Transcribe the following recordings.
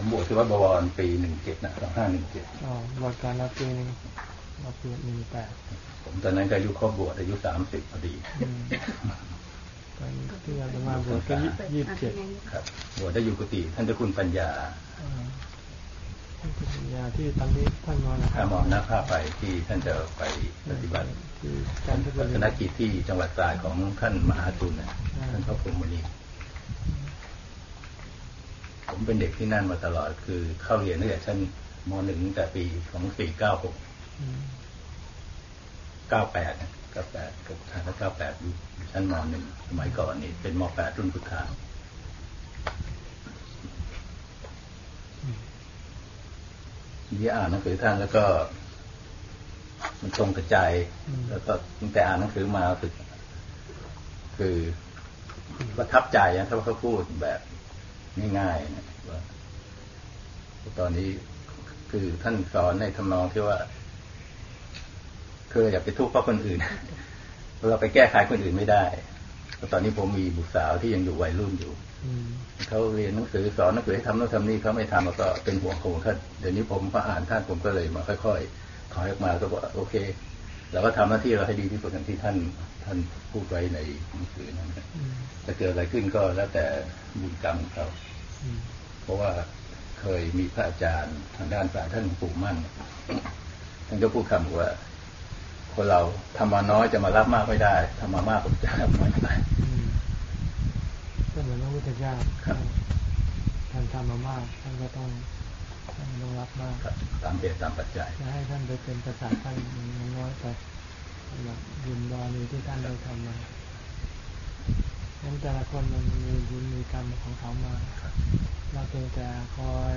ผมบวชที่วัดบวรปีหนึ่งเจ็ดนะสองห้าหนึ่งเจ็ดอ๋อบวชการรับปีหนึ่งรับปีหนึ่งแปดผมตอนนั้นก็อายุครบบวชอายุสามสิบพอดีตอนที่อาจะมาบวชก็ยี่สิบเจ็ดครับบวชได้อยู่กุฏิท่านเจ้าคุณปัญญาท่านคุณปัญญาที่ตอนนี้ท่านมรณภาพมรณภาพไปที่ท่านจะไปปฏิบัติที่การศาสนกิจที่จังหวัดตราดของท่านมหาตุลท่านพระพรหมณี ผมเป็นเด็กที่นั่นมาตลอด คือเข้าเรียนตั้งแต่ชั้นมหนึ่งแต่ปีสองสี่เก้าหกเก้าแปดเก้าแปดกับทางเก้าแปดชั้นมหนึ่งสมัยก่อนนี่เป็นมแปดรุ่นสุท้ายที่อ่านหนังสือท่านแล้วก็ มันตรงกระจายแล้วก็ตั้งแต่อ่านหนังสือมาสึก คือประทับใจนะถ้าเขาพูดแบบ ง่ายๆนะว่าตอนนี้คือท่านสอนในทำนองที่ว่าคืออย่าไปทุกข์เพราะคนอื่น เราไปแก้ไขคนอื่นไม่ได้ตอนนี้ผมมีบุตรสาวที่ยังอยู่วัยรุ่นอยู่เขาเรียนหนังสือสอนหนังสือให้ทำโน่นทำนี่เขาไม่ทำแล้วก็เป็นห่วงโคท่านเดี๋ยวนี้ผมพออ่านท่านผมก็เลยมาค่อยๆถอยออกมาก็บอกโอเค เราก็ทำหน้าที่เราให้ดีที่สุดอย่างที่ท่านท่านพูดไว้ในหนังสือนั้นจะเกิดอะไรขึ้นก็แล้วแต่บุญกรรมของเขาเพราะว่าเคยมีพระอาจารย์ทางด้านสายท่านปู่มั่นท่านก็พูดคำว่า คนเราทำมาน้อยจะมารับมากไม่ได้ทำมามากก็จะรับไม่ได้ก็เหมือนพระพุทธเจ้าท่านทำมามากท่านก็ต้องท่าน ต้องรับมากตามเหตุตามปัจจัยจะให้ท่านไปเป็นประสาทท่านมันน้อยไปสำหรับบุญบารมีที่ท่านได้ทำมานั้นแต่ละคนมันมีบุญมีกรรมของเขามาเราเพียงแต่คอย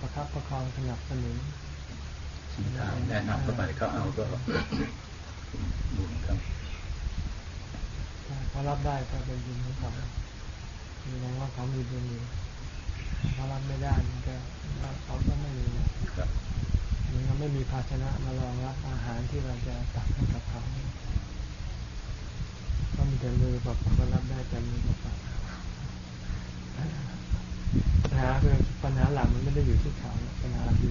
ประคับประคองสนับสนุนแนะนำเข้าไปเขาเอาก็บุญครับเขารับได้ก็เป็นบุญของเขาแสดงว่าเขามีบุญอยู่ เขารับไม่ได้มันก็เขาก็ไม่มีมันก็ไม่มีภาชนะมารองรับอาหารที่เราจะตักให้กับเขาก็มีแต่มือแบบเขารับได้แต่มือแบบปัญหาคือปัญหาหลักมันไม่ได้อยู่ที่เขาปัญหาอยู่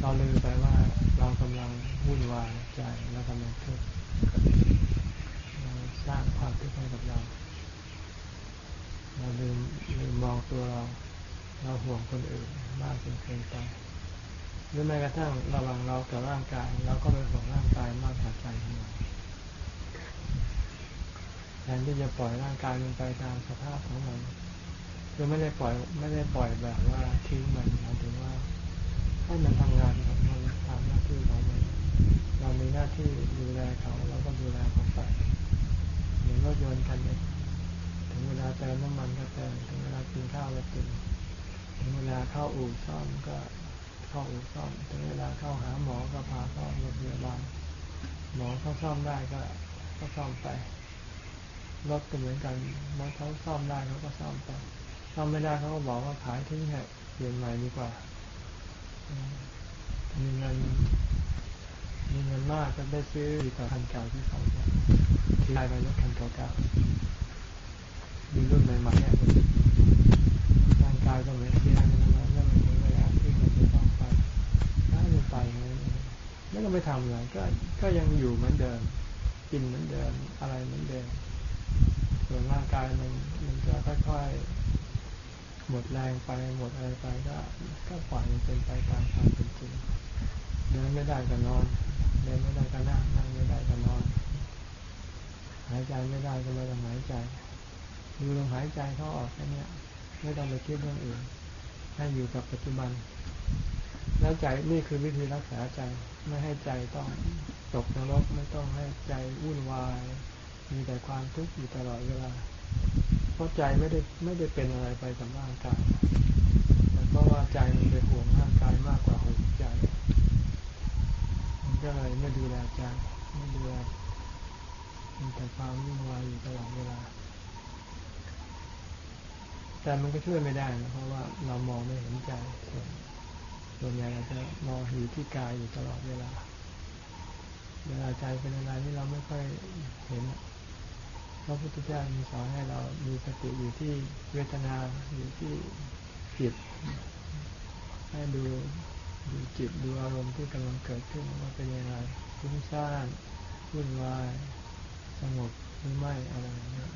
เราลืมไปว่าเรากำลังวุ่นวายใจเรากำลังทุกข์เราสร้างความทุกข์ให้กับเรา เราลืมลืมมองตัวเรา เราห่วงคนอื่นมากจนเกินไปหรือแม้กระทั่งระหว่างเรากับร่างกายเราก็ไปห่วงร่างกายมากกว่าใจของเราแทนที่จะปล่อยร่างกายมันไปตามสภาพของมันคือไม่ได้ปล่อยไม่ได้ปล่อยแบบว่าทิ้งมันหมายถึงว่าให้มันทำงานของมันทำหน้าที่ของมันเรามีหน้าที่ดูแลเขาเราก็ดูแลเขาไปเหมือนรถยนต์คันนี้ถึงเวลาเติมน้ำมันก็เติมถึงเวลากินข้าวก็กิน ถึงเวลาเข้าอู่ซ่อมก็เข้าอู่ซ่อม ถึงเวลาเข้าหาหมอก็พาเข้าโรงพยาบาลหมอเขาซ่อมได้ก็ก็ซ่อมไปรถก็เหมือนกันรถเขาซ่อมได้เขาก็ซ่อมไปทำไม่ได้เขาก็บอกว่าขายทิ้งให้เปลี่ยนใหม่ดีกว่ามีเงินมีเงินมากก็ได้ซื้อดีกว่าคันเก่าที่เขาที่ได้ไปรถคันเก่าๆมีรุ่นใหม่ๆเนี่ย ร่ายก็เหมือนที่นั่นนั่นแล้วมันถึงเวลาที่มันจะต้องไปถ้ามันไปไม่ต้องไปทำอะไรก็ก็ยังอยู่เหมือนเดิม กินเหมือนเดิม อะไรเหมือนเดิม ส่วนร่างกายมันมันจะค่อยๆหมดแรงไปหมดอะไรไปก็ก็ปล่อยมันเป็นไปตามความเป็นจริงเดินไม่ได้ก็นอนเดินไม่ได้ก็นั่งนั่งไม่ได้ก็นอน หายใจไม่ได้ก็ไม่ต้องหายใจดูลมหายใจเขาออกแค่นี้ ไม่ต้องไปคิดเรื่องอื่น ให้อยู่กับปัจจุบัน แล้วใจนี่คือวิธีรักษาใจ ไม่ให้ใจต้องตกนรกไม่ต้องให้ใจวุ่นวาย มีแต่ความทุกข์อยู่ตลอดเวลา เพราะใจไม่ได้ไม่ได้เป็นอะไรไปกับร่างกายแต่เพราะว่าใจมันไปห่วงร่างกายมากกว่าห่วงใจ มันก็เลยไม่ดูแลใจไม่ดูแลมีแต่ความวุ่นวายอยู่ตลอดเวลา แต่มันก็ช่วยไม่ได้นะเพราะว่าเรามองไม่เห็นใจส่วนส่วนใหญ่เราจะมองอยู่ที่กายอยู่ตลอดเวลา เวลาใจเป็นอะไรที่เราไม่ค่อยเห็นพระพุทธเจ้ามีสอนให้เรามีสติอยู่ที่เวทนาอยู่ที่จิตให้ดูดูจิตดูอารมณ์ที่กำลังเกิดขึ้นว่าเป็นยังไงฟุ้งซ่านวุ่นวายสงบหรือไม่อะไรอย่างเงี้ย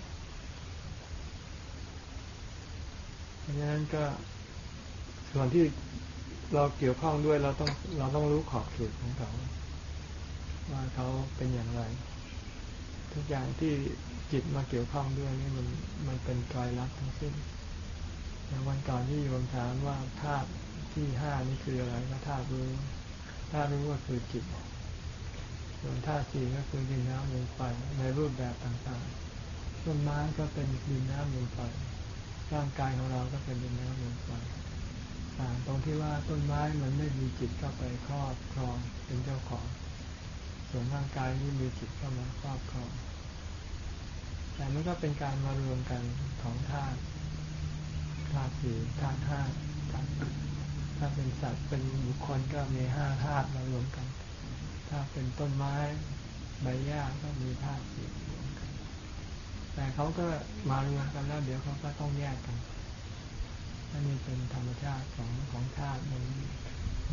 เพ ราะฉะนั้นก็ส่วนที่เราเกี่ยวข้องด้วยเราต้องเราต้องรู้ขอบเขตของเขา ว่าเขาเป็นอย่างไร ทุกอย่างที่จิตมาเกี่ยวข้องด้วยนี่มันมันเป็นกายรักทั้งสิ้นอย่างวันก่อนที่โยมถามว่าธาตุที่ห้านี่คืออะไรก็ธาตุรู้ธาตุรู้ก็คือจิตส่วนธาตุสี่ก็คือดินน้ำลมไฟในรูปแบบต่างๆต้นไม้ก็เป็นดินน้ำลมไฟ ร่างกายของเราก็เป็นดินน้ำลมไฟต่างตรงที่ว่าต้นไม้มันไม่มีจิตเข้าไปครอบครองเป็นเจ้าของ ส่วนร่างกายนี่มีจิตเข้ามาครอบครอง แต่มันก็เป็นการมารวมกันของธาตุธาตุสี่ธาตุห้าธาตุถ้าเป็นสัตว์เป็นบุคคลก็มีห้าธาตุมารวมกัน ถ้าเป็นต้นไม้ใบหญ้าก็มีธาตุสี่ แต่เขาก็มารวมกันแล้วเดี๋ยวเขาก็ต้องแยกกันอันนี้เป็นธรรมชาติของของธาตุมัน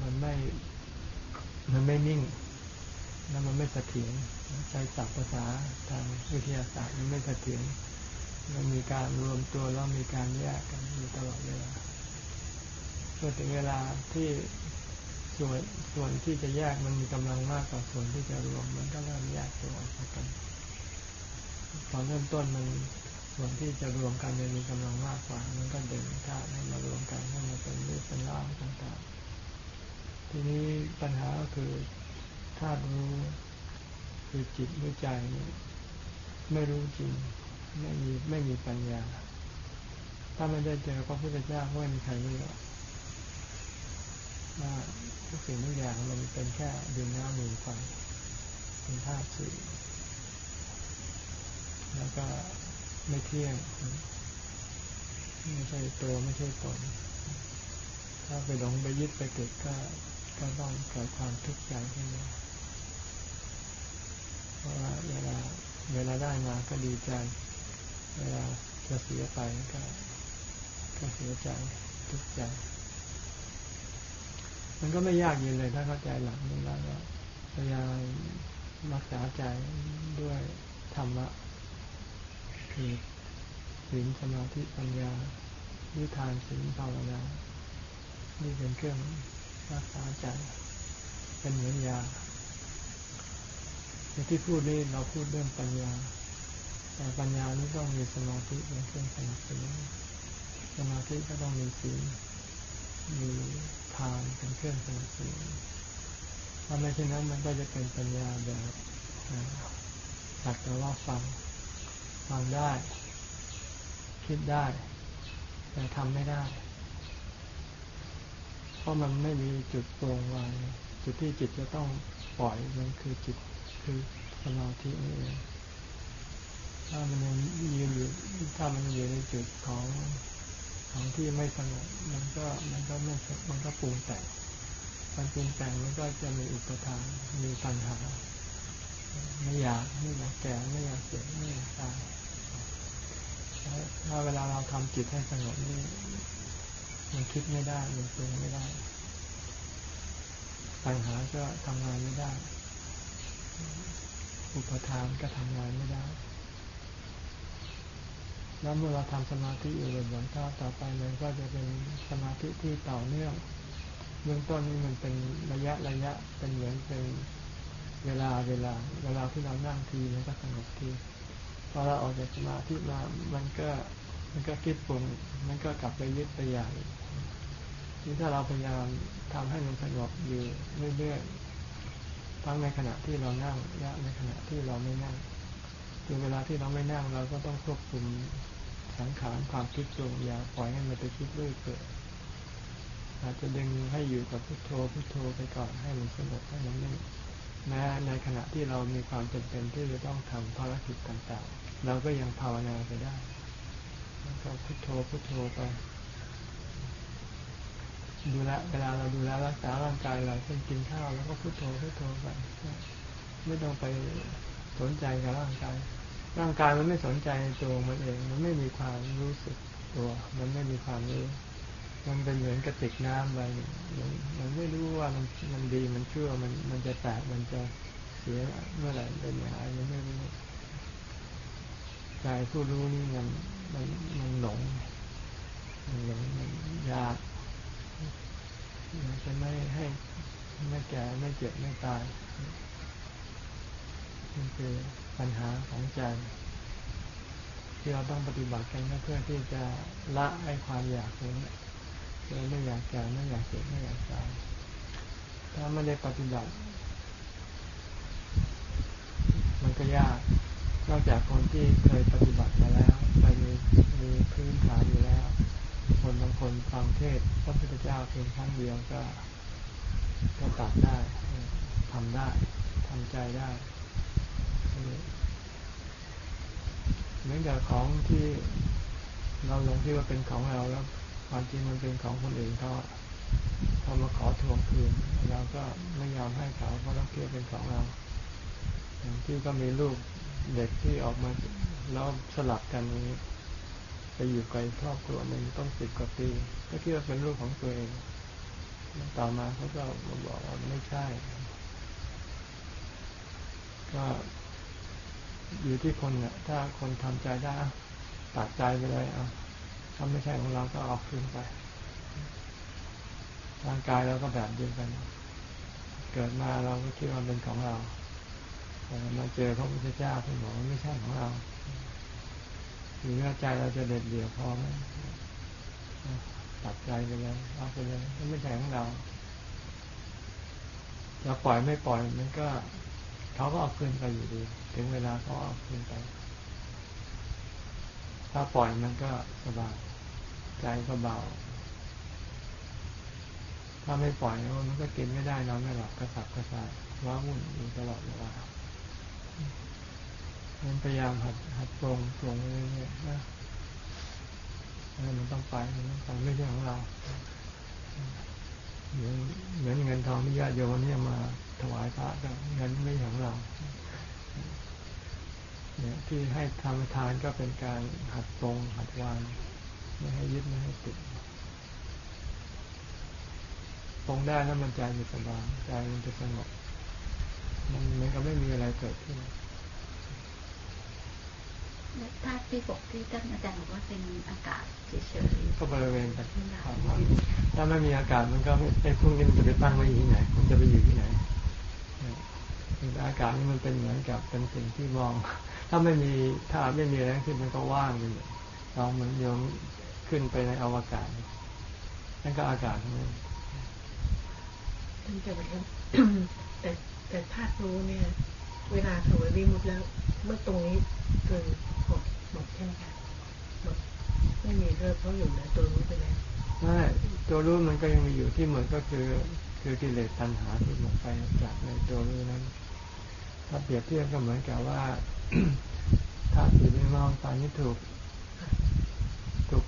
มันไม่ มันไม่นิ่ง แล้วมันไม่เสถียรใช้ศัพท์ภาษาทางวิทยาศาสตร์มันไม่เสถียรมันมีการรวมตัวแล้วมีการแยกกันอยู่ตลอดเวลาพอถึงเวลาที่ส่วนส่วนที่จะแยกมันมีกำลังมากกว่าส่วนที่จะรวมมันก็เริ่มแยกตัวออกจากกัน ตอนเริ่มต้นมันส่วนที่จะรวมกันมันมีกำลังมากกว่า มันก็ดึงธาตุให้มารวมกันให้มาเป็นรูปเป็นร่างต่างๆ ทีนี้ปัญหาก็คือธาตุรู้คือจิตหรือใจไม่รู้จริงไม่มีไม่มีปัญญา ถ้าไม่ได้เจอพระพุทธเจ้าไม่มีใครรู้หรอกว่าทุกสิ่งทุกอย่างมันเป็นแค่ดินน้ำลมไฟเป็นธาตุสี่ แล้วก็ไม่เที่ยงไม่ใช่ตัวไม่ใช่ตนถ้าไปหลงไปยึดไปเกิดก็ก็ต้องเกิดความทุกข์ใจขึ้นมาเพราะว่าเวลาเวลาได้มาก็ดีใจ เวลาจะเสียไปก็ก็เสียใจทุกข์ใจ มันก็ไม่ยากเย็นเลยถ้าเข้าใจหลักนี้แล้วก็พยายามรักษาใจด้วยธรรมะ คือศีลสมาธิปัญญาวิทานศีลภาวนานี่เป็นเครื่องรักษาใจ เป็นเหมือนยาในที่พูดนี่เราพูดเรื่องปัญญา แต่ปัญญานี่ต้องมีสมาธิเป็นเครื่องสนับสนุนสมาธิก็ต้องมีศีลมีทานเป็นเครื่องสนับสนุนถ้าไม่เช่นนั้นมันก็จะเป็นปัญญาแบบสักแต่ว่าฟัง ฟังได้ คิดได้ แต่ทำไม่ได้ เพราะมันไม่มีจุดตรงวางจุดที่จิตจะต้องปล่อยมันคือจิตคือสมาธินี่เองถ้ามันยังยืนอยู่ถ้ามันอยู่ในจุดของของที่ไม่สงบมันก็มันก็ไม่มันก็ปรุงแต่งมันปรุงแต่งมันก็จะมีอุปทานมีปัญหาไม่อยากไม่อยากแก่ไม่อยากเจ็บไม่อยากตาย ถ้าเวลาเราทำจิตให้สงบนี่มันคิดไม่ได้มันปรุงไม่ได้ปัญหาก็ทำงานไม่ได้ อุปทานก็ทำงานไม่ได้ แล้วเมื่อเราทำสมาธิอยู่บ่อยๆก็ต่อไปมันก็จะเป็นสมาธิที่ต่อเนื่องเบื้องต้นนี่มันเป็นระยะระยะเป็นเหมือนเป็นเวลาเวลา เวลาที่เรานั่งทีมันก็สงบที อเราออกจากสมาธิมามันก็มันก็คิดปรุงมันก็กลับไปยึดไปอยากนี่ถ้าเราพยายามทำให้มันสงบอยู่เรื่อยๆทั้งในขณะที่เรานั่งและในขณะที่เราไม่นั่งคือเวลาที่เราไม่นั่งเราก็ต้องควบคุมสังขารความคิดปรุงอย่าปล่อยให้มันไปคิดเรื่อยเปื่อยอาจจะดึงให้อยู่กับพุทโธพุทโธไปก่อนให้มันสงบให้มันนิ่งแม้ในขณะที่เรามีความจำเป็นที่จะต้องทำภารกิจต่างๆ เราก็ยังภาวนาไปได้แล้วก็พุโทโธพุโทโธไป ดูแลเวลาเราดูแลรักษาร่างกายเราเช่นกินข้าวแล้วก็พุโทโธพุโทโธไปไม่ต้องไปสนใจกับร่างกาย ร่างกายมันไม่สนใจตัวมันเอง มันไม่มีความรู้สึกตัว มันไม่มีความรู้ มันเป็นเหมือนกระติกน้ำไปมันมันไม่รู้ว่ามันมันดีมันชั่วมันมันจะแตกมันจะเสียเมื่อไหร่เป็นอย่างไรมันไม่รู้ ใจผู้รู้นี่มันมันมันหลงมันหลงมันยากมันจะไม่ให้ไม่แก่ไม่เจ็บไม่ตายนี่คือปัญหาของใจที่เราต้องปฏิบัติกันเพื่อที่จะละไอ้ความอยากนี้เราไม่อยากแก่ไม่อยากเจ็บไม่อยากตายถ้าไม่ได้ปฏิบัติ มันก็ยาก นอกจากคนที่เคยปฏิบัติมาแล้วไปมีมีพื้นฐานอยู่แล้ว คนบางคนฟังเทศพระพุทธเจ้าเพียงครั้งเดียวก็ ก็ตัดได้ทำได้ทำใจได้เหมือนกับของที่เราหลงที่ว่าเป็นของเราแล้วความจริงมันเป็นของคนอื่นเขาเขามาขอทวงคืนเราก็ไม่ยอมให้เขาเพราะเราเกี่ยวเป็นของเราที่ก็มีลูก เด็กที่ออกมาแล้วสลับกันนี้ไปอยู่ไกลครอบครัวหนึ่งต้องสิบกว่าปีก็คิดว่าเป็นลูกของตัวเองต่อมาเขาก็มาบอกว่าไม่ใช่ ก็อยู่ที่คนเนี่ยถ้าคนทำใจได้ตัดใจไปเลยเอาถ้าไม่ใช่ของเราก็ออกคืนไปร่างกายเราก็แบบเดียวกัน เกิดมาเราก็คิดว่าเป็นของเรา แต่มาเจอพระพุทธเจ้าท่านบอกว่าไม่ใช่ของเราหรือว่าใจเราจะเด็ดเดี่ยวพอไหมตัดใจไปเลยเอาไปเลยไม่ใช่ของเราเราปล่อยไม่ปล่อยมันก็เขาก็เอาคืนไปอยู่ดี ถึงเวลาเขาเอาคืนไป ถ้าปล่อยมันก็สบายใจก็เบา ถ้าไม่ปล่อยมันก็กินไม่ได้นอนไม่หลับกระสับกระส่ายว้าวุ่นอยู่ตลอดเวลา มันพยายามหัดหัดตรงตรงเรื่อยๆนะมันต้องไปมันต้องไปไม่ใช่ของเราเหมือนเหมือนเงินทองที่ญาติโยมเนี่ยมาถวายพระก็เงินไม่ใช่ของเราเนี่ยที่ให้ทำทานก็เป็นการหัดตรงหัดวางไม่ให้ยึดไม่ให้ติดตรงได้แล้วมันใจจะสบายใจมันจะสงบมันมือนกับไม่มีอะไรเกิดขึ้น ธาตุที่บอกที่ท่านอาจารย์บอกว่าเป็นอากาศเฉยๆก็บริเวณแต่ถ้าไม่มีอากาศมันก็ไอ้พวกนี้มันจะไปตั้งไว้ที่ไหน มันจะไปอยู่ที่ไหนอากาศนี่มันเป็นเหมือนกับเป็นสิ่งที่มอง ถ้าไม่มีถ้าไม่มีแรงขึ้นมันก็ว่างเลยลองเหมือนโยมขึ้นไปในอวกาศนั่นก็อากาศนั่นแต่แต่แต่ธาตุรู้เนี่ย เวลาถวยวิมุตแล้ว เมื่อตรงนี้เกินหมดหมดใช่ไหมคะหมดไม่มีเลิกเขาอยู่นะตัวรู้ไปแล้วใช่ตัวรู้มันก็ยังมีอยู่ที่เหมือนก็คือคือกิเลสตัณหาที่หมดไปจากในตัวรู้นั้น ถ้าเปรียบเทียบก็เหมือนกับว่าถ้าสีไม่มองตานี้ถูกถูก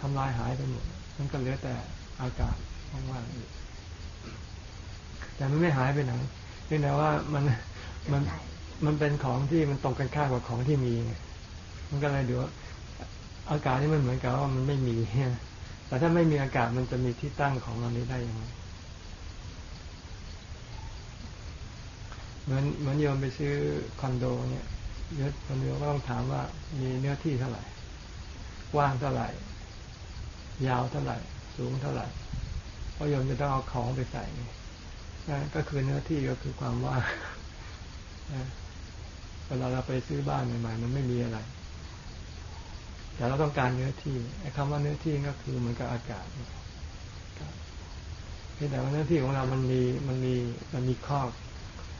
ทำลายหายไปหมดมันก็เหลือแต่อากาศว่างๆอยู่แต่มันไม่หายไปไหน พียงแต่ว่ามันมันมันเป็นของที่มันตรงกันข้ามกับของที่มี มันก็เลยดูอากาศนี่มันเหมือนกับว่ามันไม่มีแต่ถ้าไม่มีอากาศมันจะมีที่ตั้งของมันนี้ได้ยังไงเหมือนเหมือนโยมไปซื้อคอนโดเนี่ยเยอะคนเดียวก็ต้องถามว่ามีเนื้อที่เท่าไหร่กว้างเท่าไหร่ ยาวเท่าไหร่ สูงเท่าไหร่เพราะโยมจะต้องเอาของไปใส่นะ ก็คือเนื้อที่ก็คือความว่างเวลาเราไปซื้อบ้านใหม่ๆมันไม่มีอะไร แต่เราต้องการเนื้อที่ไอ้คำว่าเนื้อที่ก็คือเหมือนกับอากาศแต่ว่าเนื้อที่ของเรามันมีมันมีมันมีข้อ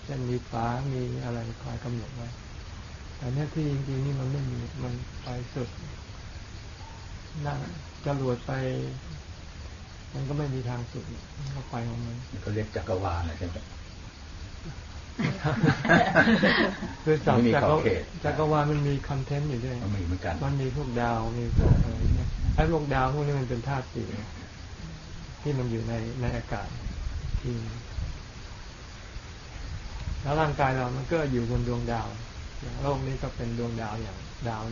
เช่นมีฝามีอะไรคอยกำหนดไว้ แต่เนื้อที่จริงๆนี่มันไม่มีมันไปสุดนั่งจรวดไป มันก็ไม่มีทางสุดมันก็ไปของมันก็เรียกจักรวาลนะใช่ไหมคือจักรจักรวาลมันมีคอนเทนต์อยู่ด้วยมันมีเหมือนกันมันมีพวกดาวมีพวกอะไรเนี่ยไอ้พวกดาวพวกนี้มันเป็นธาตุสี่ที่มันอยู่ในในอากาศที่แล้วร่างกายเรามันก็อยู่บนดวงดาวอย่างโลกนี้ก็เป็นดวงดาวอย่างดาว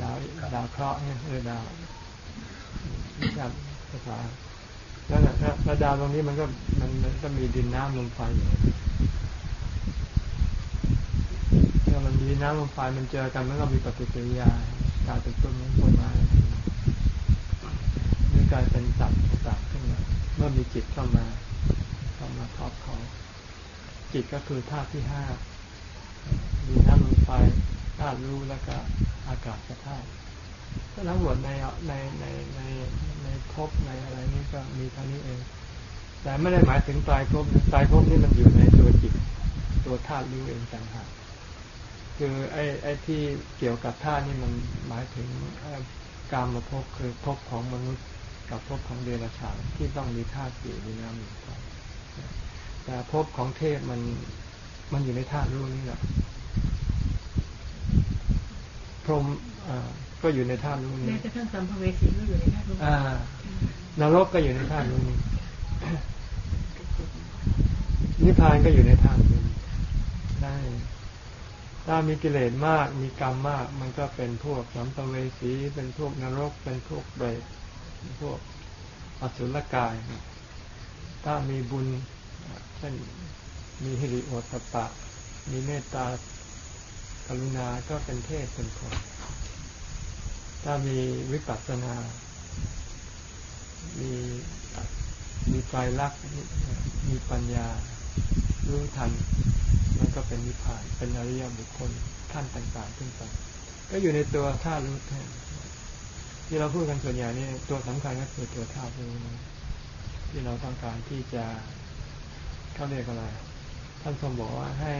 ดาวดาวเคราะห์เนี่ยเออดาววิชาภาษานั่น แหละถ้าดาวตรงนี้มันก็มันมันก็มีดินน้ำลมไฟอยู่ถ้ามันมีน้ำลมไฟมันเจอกันมันก็มีปฏิกิริยากลายเป็นต้นต้นไม้มีกลายเป็นสัตว์ต่างขึ้นมาเมื่อมีจิตเข้ามาเข้ามาทอบเขาจิตก็คือธาตุที่ห้ามีน้ำลมไฟธาตุรู้แล้วก็อากาศกระธาตุ ทั้งหมดในในในในในภพในอะไรนี้ก็มีเท่านี้เอง แต่ไม่ได้หมายถึงตายภพตายภพนี่มันอยู่ในตัวจิตตัวธาตุรู้เองต่างหากคือไอ้ไอ้ที่เกี่ยวกับธาตุนี่มันหมายถึงการมาพบคือพบของมนุษย์กับพบของเดรัจฉานที่ต้องมีธาตุสี่มีน้ำมีไฟแต่พบของเทพมันมันอยู่ในธาตุรู้นี่แหละพรหม ก็อยู่ในธาตุรู้นี้แม้กระทั่งสัมภเวสีก็อยู่ในธาตุรู้นรกก็อยู่ในธาตุรู้นี้นิพพานก็อยู่ในธาตุรู้ได้ถ้ามีกิเลสมากมีกรรมมาก มันก็เป็นพวกสัมภเวสีเป็นพวกนรก เป็นพวกเบรตพวกอสุรกาย ถ้ามีบุญเช่นมีฮิริโอตปะ มีเมตตากรุณาก็เป็นเทพเป็นคน ถ้ามีวิปัสสนา มีมีใจรักมีปัญญา รู้ทัน มันก็เป็นนิพพาน เป็นอริยบุคคลขั้นต่างๆขึ้นไป ก็อยู่ในตัวธาตุรู้แทนที่เราพูดกันส่วนใหญ่นี่ตัวสำคัญก็คือตัวธาตุรู้ที่เราต้องการที่จะเขาเรียกอะไร ท่านทรงบอกว่าให้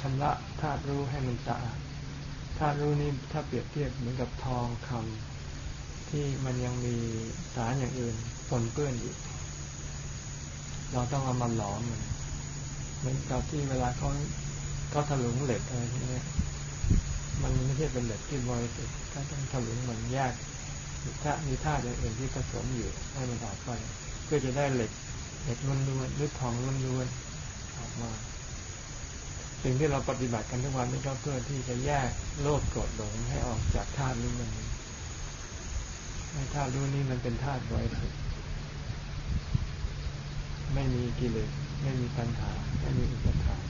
ชำระธาตุรู้ให้มันสะอาด ธาตุรู้นี่ถ้าเปรียบเทียบเหมือนกับทองคำที่มันยังมีสารอย่างอื่นปนเปื้อนอยู่ เราต้องเอามาหลอมมันเหมือนกับที่เวลาเขาเขาถลุงเหล็กอะไรพวกนี้มันไม่ใช่เป็นเหล็กที่บริสุทธิ์ก็ต้องถลุงมือนแยกถ้ามีธาตุอย่างอื่นที่ผสมอยู่ให้มันออกไปเพื่อจะได้เหล็กเหล็กล้วนๆหรือทองล้วนๆออกมา สิ่งที่เราปฏิบัติกันทุกวันนี้ก็เพื่อที่จะแยกโลภโกรธหลงให้ออกจากธาตุนี้มันให้ธาตุรู้นี้มันเป็นธาตุบริสุทธิ์ไม่มีกิเลสไม่มีปัญหา ไม่มีอุปทาน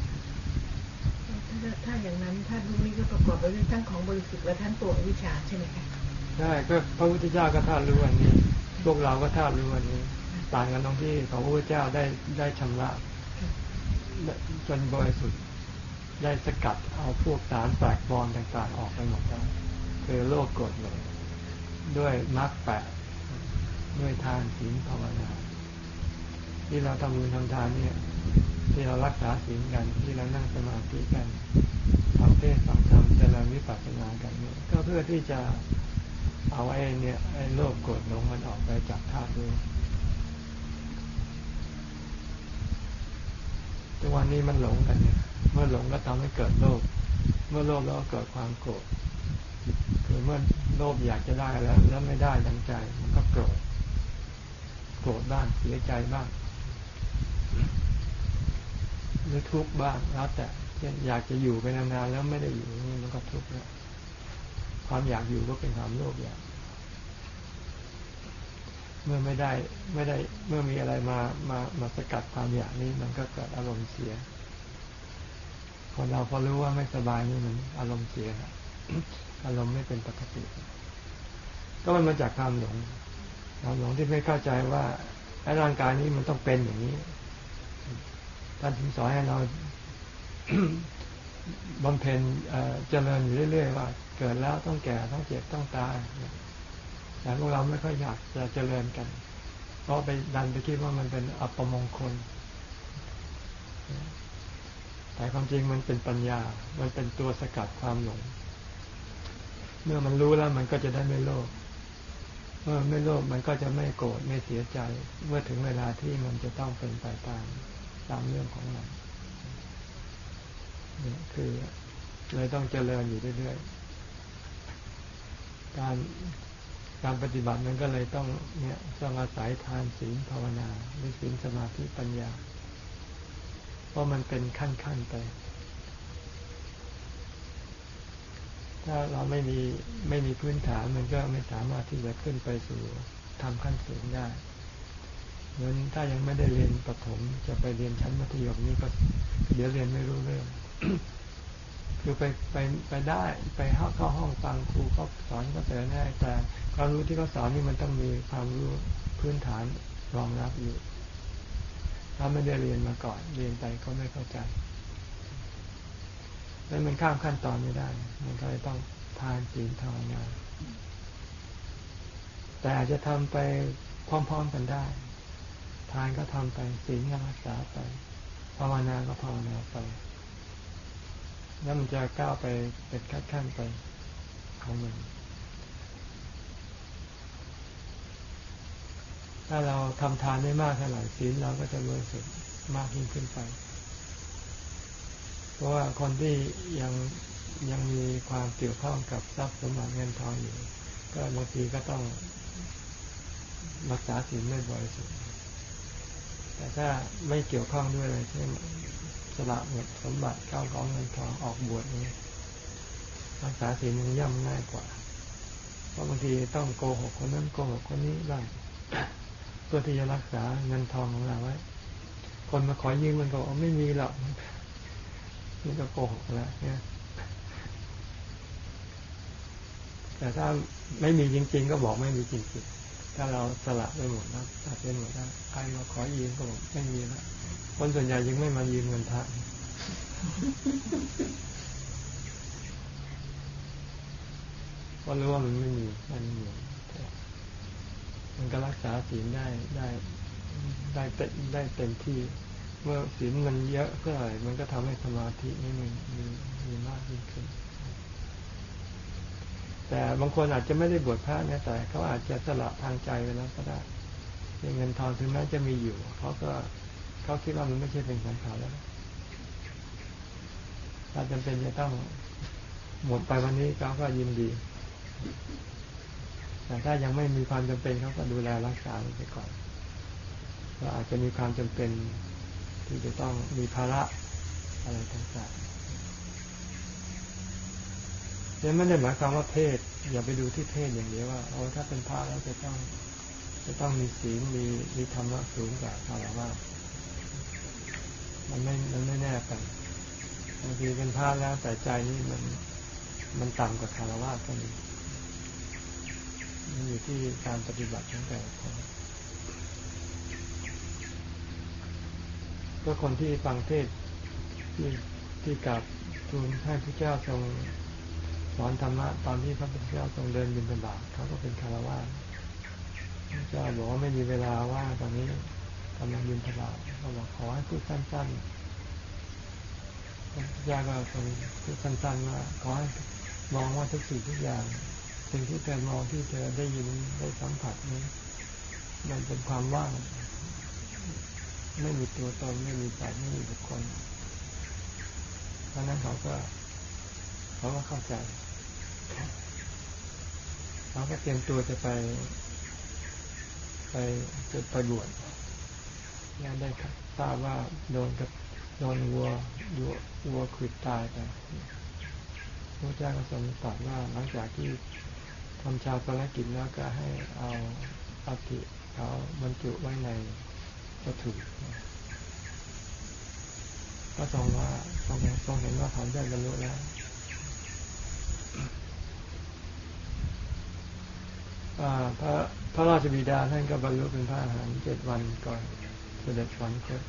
ถ้าอย่างนั้นธาตุรู้นี้ก็ประกอบไปด้วยทั้งของบริสุทธิ์และทั้งตัววิชาใช่ไหมคะใช่ก็พระพุทธเจ้าก็ธาตุรู้อันนี้ พวกเราก็ธาตุรู้อันนี้ ต่างกันตรงที่ของพระพุทธเจ้าได้ได้ชำระจนบริสุทธิ์ ได้สกัดเอาพวกสารแปลกปลอมต่างๆ ออกไปหมดแล้วคือโลกกดเลยด้วยมรรคแปดด้วยทานศีลภาวนา ที่เราทำบุญทำทานเนี่ย ที่เรารักษาศีลกัน ที่เรานั่งสมาธิกันทำเทศฟังธรรมเจริญวิปัสสนากันเนี่ยก็เพื่อที่จะเอาไอ้เนี่ยไอ้โลกกดลงมันออกไปจากธาตุด้วย ทุกวันนี้มันหลงกันเนี่ยเมื่อหลงก็ทำให้เกิดโลภเมื่อโลภแล้วก็เกิดความโกรธคือเมื่อโลภอยากจะได้แล้ว แล้วไม่ได้ดังใจ มันก็โกรธโกรธบ้างเสียใจบ้างหรือทุกข์บ้างแล้วแต่เช่นอยากจะอยู่ไปนานๆแล้วไม่ได้อยู่นี่มันก็ทุกข์แล้วความอยากอยู่ก็เป็นความโลภอยาก เมื่อไม่ได้ไม่ได้เมื่อมีอะไรมามามาสกัดความอยากนี้ มันก็เกิดอารมณ์เสียคนเราพอรู้ว่าไม่สบายนี่มันอารมณ์เสียอารมณ์ไม่เป็นปกติ ก็มันมาจากความหลงความหลงที่ไม่เข้าใจว่าไอ้ร่างกายนี้มันต้องเป็นอย่างนี้ท่านถึงสอนให้เราบำเพ็ญเจริญอยู่เรื่อยๆว่า เกิดแล้วต้องแก่ต้องเจ็บต้องตาย แต่พวกเราไม่ค่อยอยากจะเจริญกัน เพราะไปดันไปคิดว่ามันเป็นอัปมงคล แต่ความจริงมันเป็นปัญญา มันเป็นตัวสกัดความหลง เมื่อมันรู้แล้วมันก็จะได้ไม่โลภ เมื่อไม่โลภมันก็จะไม่โกรธไม่เสียใจ เมื่อถึงเวลาที่มันจะต้องเป็นไปตามตามเรื่องของมันนี่คือเลยต้องเจริญอยู่เรื่อยๆ การ การปฏิบัติมันก็เลยต้องเนี่ยต้องอาศัยทานศีลภาวนาหรือศีลสมาธิปัญญา เพราะมันเป็นขั้นขั้นไป ถ้าเราไม่มีไม่มีพื้นฐานมันก็ไม่สามารถที่จะขึ้นไปสู่ทำขั้นสูงได้เหมือนถ้ายังไม่ได้เรียนประถมจะไปเรียนชั้นมัธยมนี่ก็เดี๋ยวเรียนไม่รู้เรื่อง คือไปไปไปได้ไปเข้าเข้าห้องฟังครูเขาสอนก็แต่ได้แต่ความรู้ที่เขาสอนนี่มันต้องมีความรู้พื้นฐานรองรับอยู่ถ้าไม่ได้เรียนมาก่อน เรียนไปก็ไม่เข้าใจแล้วมันข้ามขั้นตอนไม่ได้ มันก็เลยต้องทานศีลภาวนาแต่อาจจะทำไปพร้อมๆกันได้ ทานก็ทำไปศีลก็รักษาไปภาวนาก็ภาวนาไป แล้วมันจะก้าวไปเป็นขั้นๆไปของมัน ถ้าเราทำทานได้มากเท่าไหร่ศีลเราก็จะรวยสุดมากยิ่งขึ้นไป เพราะว่าคนที่ยังยังมีความเกี่ยวข้องกับทรัพย์สมบัติเงินทองอยู่ ก็บางทีก็ต้องรักษาศีลไม่บริสุทธิ์แต่ถ้าไม่เกี่ยวข้องด้วยเลยเช่น สละหมดสมบัติเข้าของเงินทองออกบวชนี้รักษาศีลมันย่ำง่ายกว่า เพราะบางทีต้องโกหกคนนั้นโกหกคนนี้บ้างเพื่อที่จะรักษาเงินทองของเราไว้ คนมาขอยืมมันก็บอกไม่มีหรอกนี่ก็โกหกแล้วเนี่ยแต่ถ้าไม่มีจริง ๆ ก็บอกไม่มีจริง ๆ ถ้าเราสละไปหมดแล้วตัดไปหมดแล้วใครมาขอยืมก็บอกไม่มีแล้ว คนส่วนใหญ่ยังไม่มายืมเงินพระเพราะรู้ว่ามันไม่มีมันไม่มีมันก็รักษาศีลได้ได้ ได้เต็มได้เต็มที่ เมื่อศีลมันเยอะเท่าไหร่มันก็ทำให้สมาธินี่มันมีมีมากยิ่งขึ้น แต่บางคนอาจจะไม่ได้บวชพระนะแต่เขาอาจจะสละทางใจไปแล้วก็ได้เงินทองถึงแม้จะมีอยู่เขาก็ เขาคิดว่ามันไม่ใช่เป็นของเขาแล้วถ้าจำเป็นจะต้องหมดไปวันนี้เขาก็ยินดี แต่ถ้ายังไม่มีความจำเป็นเขาก็ดูแลรักษาไปก่อนว่าอาจจะมีความจำเป็นที่จะต้องมีภาระอะไรต่างๆนี่ไม่ได้หมายความว่าเพศ อย่าไปดูที่เพศอย่างเดียวว่าโอ้ถ้าเป็นพระแล้วจะต้องจะต้องมีศีลมีมีธรรมะสูงกว่าคารวะ มันไม่มันไม่แน่กันบางทีเป็นพระแล้วแต่ใจนี่มันมันต่ำกว่าคารวะก็มีมันอยู่ที่การปฏิบัติของแต่ละคนก็คนที่ฟังเทศที่ที่กับทูลให้พระเจ้าทรงสอนธรรมะตอนที่พระพุทธเจ้าทรงเดินบินเป็นบาตเขาก็เป็นคารวะพระเจ้าบอกว่าไม่มีเวลาว่าตอนนี้ กำลังบินทบาทเขาบอกขอให้พูดสั้นๆพระพุทธเจ้าก็ทรงพูดสั้นๆว่าขอให้มองว่าทุกสิ่งทุกอย่างสิ่งที่เธอมองที่เธอได้ยินได้สัมผัสนี้มันเป็นความว่าง ไม่มีตัวตนไม่มีใจไม่มีบุคคลเพราะนั้นเขาก็เขาก็เข้าใจเขาก็เตรียมตัวจะไป ไปจะไปบวช ยังได้ทราบว่าโดนกับโดนวัววัววัวขิดตายไปพระเจ้าก็ทรงตรัสว่าหลังจากที่ทำชาวภารกิจแล้วก็ให้เอาอัฐิเขาบรรจุไว้ในวัตถุก็ทรงว่าทรงทรงเห็นว่าเขาได้บรรลุแล้วพระพระราชบิดาท่านก็บรรลุเป็นพระอรหันต์เจ็ดวันก่อน เสด็จสวรรคต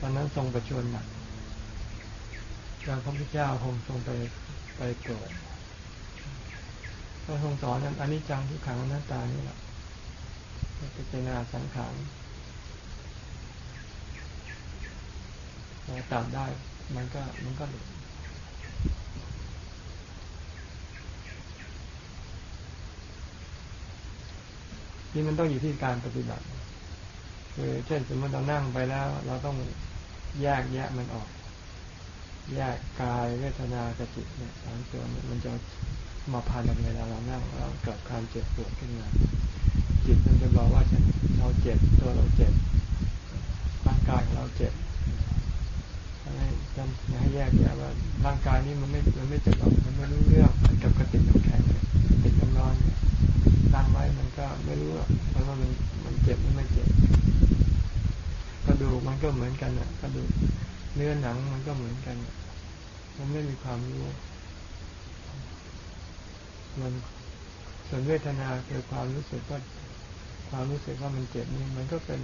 ตอนนั้นทรงประชวรหนักการพระพุทธเจ้าคงทรงไปไปโปรดพระทรงสอนนั้นอันนี้จังทุกขังอนัตตานี่แหละพิจารณาสังขารเราตัดได้ มันก็มันก็หลุดนี่มันต้องอยู่ที่การปฏิบัติ คือเช่นสมมติเรานั่งไปแล้ว เราต้องแยกแยะมันออก แยกกายเวทนากับจิตเนี่ยสามตัวมันจะมาพันกันเวลาเรานั่งเราเกิดความเจ็บปวดขึ้นมาจิตมันจะบอกว่าฉันเราเจ็บตัวเราเจ็บร่างกายเราเจ็บ ให้จำให้แยกแยะว่าร่างกายนี้มันไม่มันไม่จะหลอกมันไม่รู้เรื่องกับกระติกน้ำแข็งกระติกน้ำร้อนตั้งไว้มันก็ไม่รู้ว่าว่ามันมันเจ็บหรือไม่เจ็บกระดูกมันก็เหมือนกันอะกระดูกเนื้อหนังมันก็เหมือนกัน มันไม่มีความรู้มันส่วนเวทนาคือความรู้สึกว่าความรู้สึกว่ามันเจ็บนี่มันก็เป็น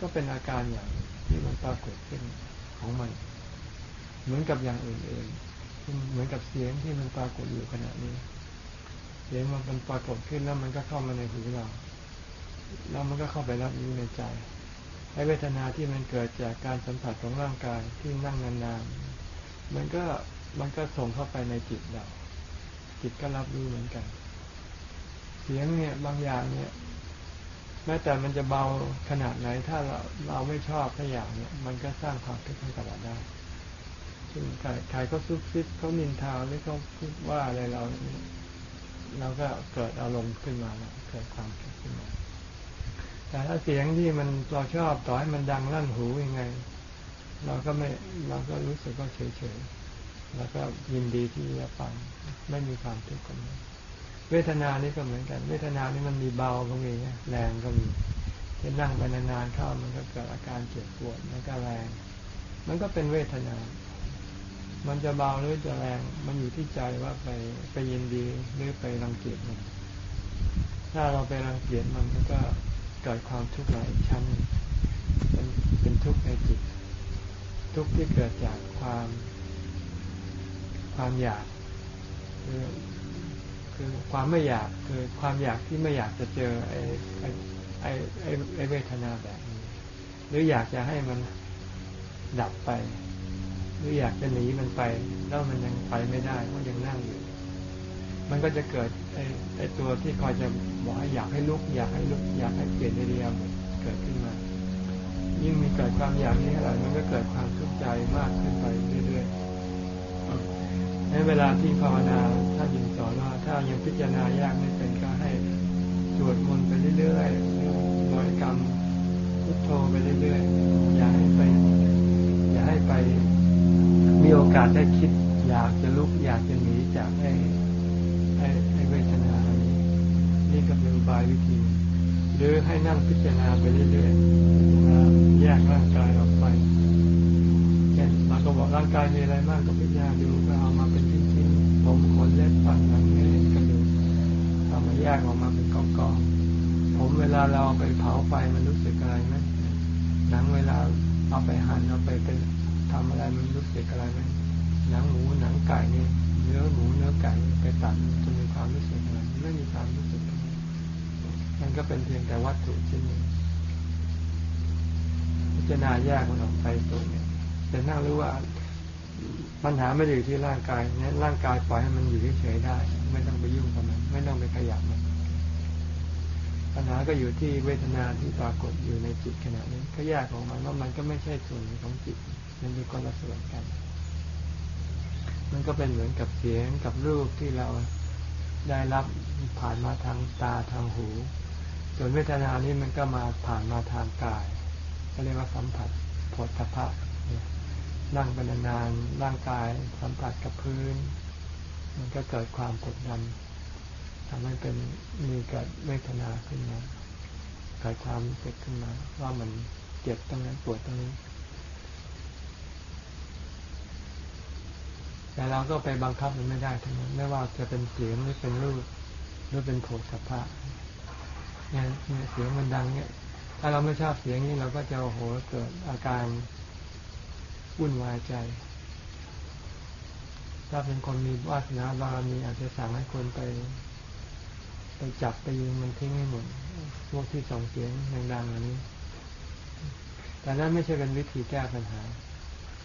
ก็เป็นอาการอย่างที่มันปรากฏขึ้น ของมัน เหมือนกับอย่างอื่นๆเหมือนกับเสียงที่มันปรากฏอยู่ขณะนี้ เสียงมันปรากฏขึ้นแล้วมันก็เข้ามาในหูเรา แล้วมันก็เข้าไปรับรู้ในใจไอ้เวทนาที่มันเกิดจากการสัมผัสของร่างกายที่นั่งนานๆ มันก็มันก็ส่งเข้าไปในจิตเรา จิตก็รับรู้เหมือนกัน เสียงเนี่ยบางอย่างเนี่ย ม้แต่มันจะเบาขนาดไหน ถ้าเราเราไม่ชอบถ้าอย่างเนี่ย มันก็สร้างความทุกข์ให้กับเราได้ซึ่งใครใครก็ซุบซิบเขานินทาหรือเขาพูดว่าอะไรเราเราก็เกิดอารมณ์ขึ้นมาแล้วเกิดความคิดขึ้นมา แต่ถ้าเสียงที่มันเราชอบต่อให้มันดังลั่นหูยังไง เราก็ไม่เราก็รู้สึกว่าเฉยเฉยแล้วก็ยินดีที่จะฟังไม่มีความทุกข์กับมัน เวทนานี่ก็เหมือนกัน เวทนานี่มันมีเบาก็มีแรงก็มีเช่นนั่งไปนานๆเข้ามันก็เกิดอาการเจ็บปวดมันก็แรง มันก็เป็นเวทนา มันจะเบาหรือจะแรง มันอยู่ที่ใจว่าไปไปยินดีหรือไปรังเกียจมัน ถ้าเราไปรังเกียจมันมันก็เกิดความทุกข์หลายชั้นเป็นเป็นทุกข์ในจิต ทุกข์ที่เกิดจากความความอยากคือ คือความไม่อยากคือความอยากที่ไม่อยากจะเจอไอ้ไอ้ไอ้ไอ้เวทนาแบบนี้ หรืออยากจะให้มันดับไป หรืออยากจะหนีมันไป แล้วมันยังไปไม่ได้เพราะยังนั่งอยู่ มันก็จะเกิดไอ้ไอ้ตัวที่คอยจะบอกให้อยากให้ลุก อยากให้ลุก อยากให้เปลี่ยนเรียบเกิดขึ้นมายิ่งมีเกิดความอยากนี้อะไรมันก็เกิดความทุกข์ใจมากขึ้นไปเรื่อยๆ ในเวลาที่ภาวนาท่านยิงสอนว่าถ้ายังพิจารณายากไม่เป็นก็ให้สวดมนต์ไปเรื่อยๆบริกรรมพุทโธไปเรื่อยๆ อย่าให้ไป อย่าให้ไป มีโอกาสได้คิด อยากจะลุกอยากจะหนีจากไอ้ไอ้ไอ้เวทนานนี้นี่ก็เป็นบายวิธี หรือให้นั่งพิจารณาไปเรื่อยๆแยกร่างกายออกไปเช่นบาก็บอกร่างกายมีอะไรมากก็พิจารณาดูก็เอามาเป็น ผมขนเล็บฟันหนังเนื้อกระดูกเอามาแยกออกมาเป็นกองๆผมเวลาเราไปเผาไฟมันรู้สึกอะไรไหมหนังเวลาเอาไปหั่นเอาไปเป็นทำอะไรมันรู้สึกอะไรไหมหนังหมูหนังไก่เนี่ยเนื้อหมูเนื้อไก่ไปตัดจะมีความรู้สึกอะไรไม่มีความรู้สึกมันก็เป็นเพียงแต่วัตถุชิ้นหนึ่งพิจารณาแยกมันออกไปตรงนี้แต่นั่งรู้ว่า ปัญหาไม่ได้อยู่ที่ร่างกายเนี่ยร่างกายปล่อยให้มันอยู่เฉยๆได้ ไม่ต้องไปยุ่งกับมัน ไม่ต้องไปขยับมันปัญหาก็อยู่ที่เวทนาที่ปรากฏอยู่ในจิตขณะนี้ก็แยกออกมาว่ามันก็ไม่ใช่ส่วนของจิต มันเป็นคนละส่วนกัน มันก็เป็นเหมือนกับเสียงกับรูปที่เราได้รับผ่านมาทางตาทางหู ส่วนเวทนานี้มันก็มาผ่านมาทางกายก็เรียกว่าสัมผัสผลทพะ นั่งไปนานๆร่างกายสัมผัสกับพื้น มันก็เกิดความกดดันทำให้เป็นมีเกิดเวทนาขึ้นมาเกิดความรู้สึกขึ้นมา ว่ามันเจ็บตรงนั้นปวดตรงนี้แต่เราก็ไปบังคับมันไม่ได้ทั้งนั้นไม่ว่าจะเป็นเสียงหรือเป็นรูปหรือเป็นโผฏฐัพพะเนี่ยเสียงมันดังเนี่ย ถ้าเราไม่ชอบเสียงนี้เราก็จะโอ้โหเกิดอาการ วุ่นวายใจ ถ้าเป็นคนมีวาสนาบารมีอาจจะสั่งให้คนไปไปจับไปยิงมันทิ้งให้หมดพวกที่ส่งเสียงดังๆอันนี้ แต่นั้นไม่ใช่เป็นวิธีแก้ปัญหา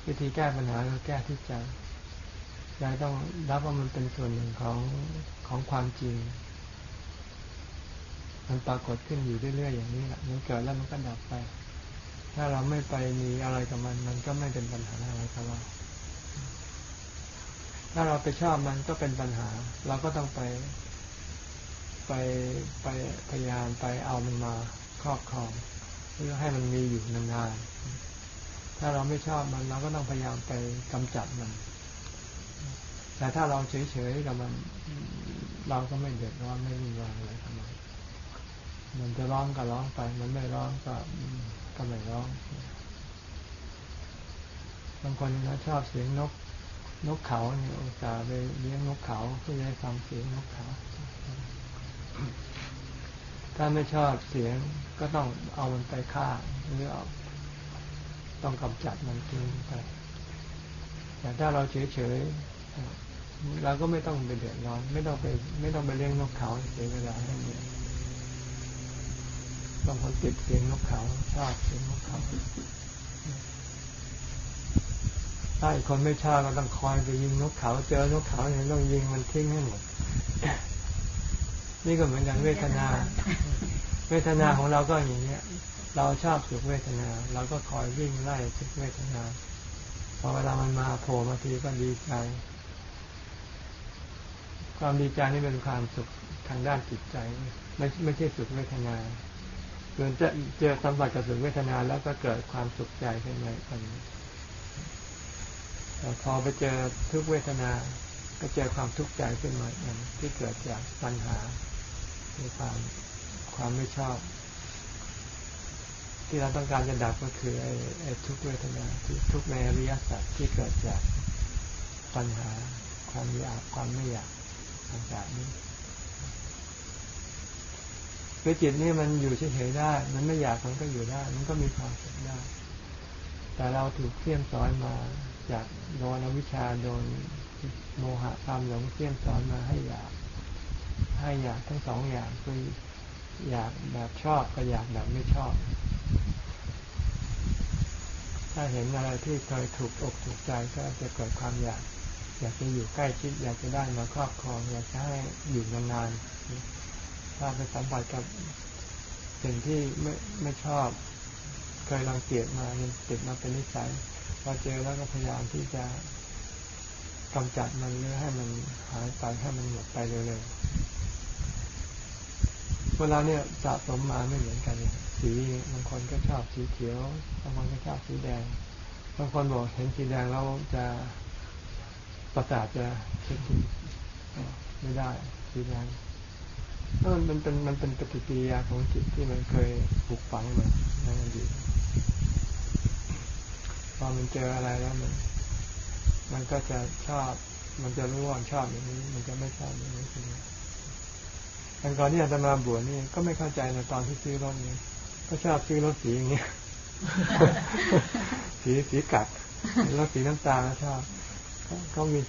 วิธีแก้ปัญหาคือแก้ที่ใจใจต้องรับว่ามันเป็นส่วนหนึ่งของของความจริง มันปรากฏขึ้นอยู่เรื่อยๆอย่างนี้แหละมันเกิดแล้วมันก็ดับไป ถ้าเราไม่ไปมีอะไรกับมัน มันก็ไม่เป็นปัญหาอะไรครับว่าถ้าเราไปชอบมันก็เป็นปัญหา เราก็ต้องไป ไปไปพยายามไปเอามันมาครอบครอง เพื่อให้มันมีอยู่นานๆ ถ้าเราไม่ชอบมันเราก็ต้องพยายามไปกำจัดมัน แต่ถ้าเราเฉยๆกับมัน เราก็ไม่เดือดร้อนไม่มีวางอะไรทำไมมันจะร้องก็ร้องไป มันไม่ร้องก็ ก็ไม่ร้อง บางคนนะชอบเสียงนกนกเขาเนี่ยอุตส่าห์ไปเลี้ยงนกเขาเพื่อให้ฟังเสียงนกเขา ถ้าไม่ชอบเสียงก็ต้องเอามันไปฆ่าหรือเอาต้องกำจัดมันทิ้งไปแต่ถ้าเราเฉยๆเราก็ไม่ต้องไปเดือดร้อน ไม่ต้องไป ไม่ต้องไปเลี้ยงนกเขาเสียเวลาให้เนี่ย บางคนติดเสียงนกเขาชอบเสียงนกเขาถ้าคนไม่ชอบก็ต้องคอยไปยิงนกเขาเจอนกเขาเนี่ยต้องยิงมันทิ้งให้หมดนี่ก็เหมือนอย่างเวทนา เวทนาของเราก็อย่างเนี้ย เราชอบสุขเวทนา เราก็คอยวิ่งไล่สุขเวทนาพอเวลามันมาโผล่มาทีก็ดีใจ ความดีใจนี่เป็นความสุขทางด้านจิตใจ ไม่ไม่ใช่สุขเวทนา เหมือนจะเจอสัมผัสกับสุขเวทนาแล้วก็เกิดความสุขใจขึ้นมาอันนี้พอไปเจอทุกเวทนา ก็เจอความทุกข์ใจขึ้นมาอันที่เกิดจากปัญหาในความความไม่ชอบ ที่เราต้องการจะดับก็คือไอ้ไอ้ทุกเวทนาที่ทุกในอริยสัจที่เกิดจากปัญหา ความอยากความไม่อยากต่างๆนี้ คือจิตนี่มันอยู่เฉยๆได้ มันไม่อยากมันก็อยู่ได้ มันก็มีความสุขได้ แต่เราถูกเที่ยมสอนมาจากโดนวิชชาโดนโมหะความหลงเที่ยมสอนมาให้อยาก ให้อยากทั้งสองอย่างคืออยากแบบชอบกับอยากแบบไม่ชอบ ถ้าเห็นอะไรที่เคยถูกอกถูกใจก็จะเกิดความอยาก อยากจะอยู่ใกล้ชิด อยากจะได้มาครอบครอง อยากจะให้อยู่นานๆ ถ้าไปสัมผัสกับสิ่งที่ไม่ไม่ชอบเคยรังเกียจมามันติดมาเป็นนิสัยพอเจอแล้วก็พยายามที่จะกำจัดมันหรือให้มันหายไปให้มันหมดไปเร็วๆเวลาเนี่ยสะสมมาไม่เหมือนกันเนี่ยสีบางคนก็ชอบสีเขียวบางคนก็ชอบสีแดงบางคนบอกเห็นสีแดงแล้วจะประสาทจะคิดไม่ได้สีแดง มันเป็นมันเป็นปฏิกิริยาของจิตที่มันเคยปลูกฝังมาในอดีตพอมันเจออะไรแล้วมัน มันก็จะชอบ มันจะรู้ว่าชอบอย่างนี้ มันจะไม่ชอบอย่างนี้ทีนี้ตอนก่อนที่อาตมาบวชนี่ก็ไม่เข้าใจในตอนที่ซื้อรถนี้ ก็ชอบซื้อรถสีอย่างเงี้ยสีสีกัดรถสีน้ำตาลชอบเขามี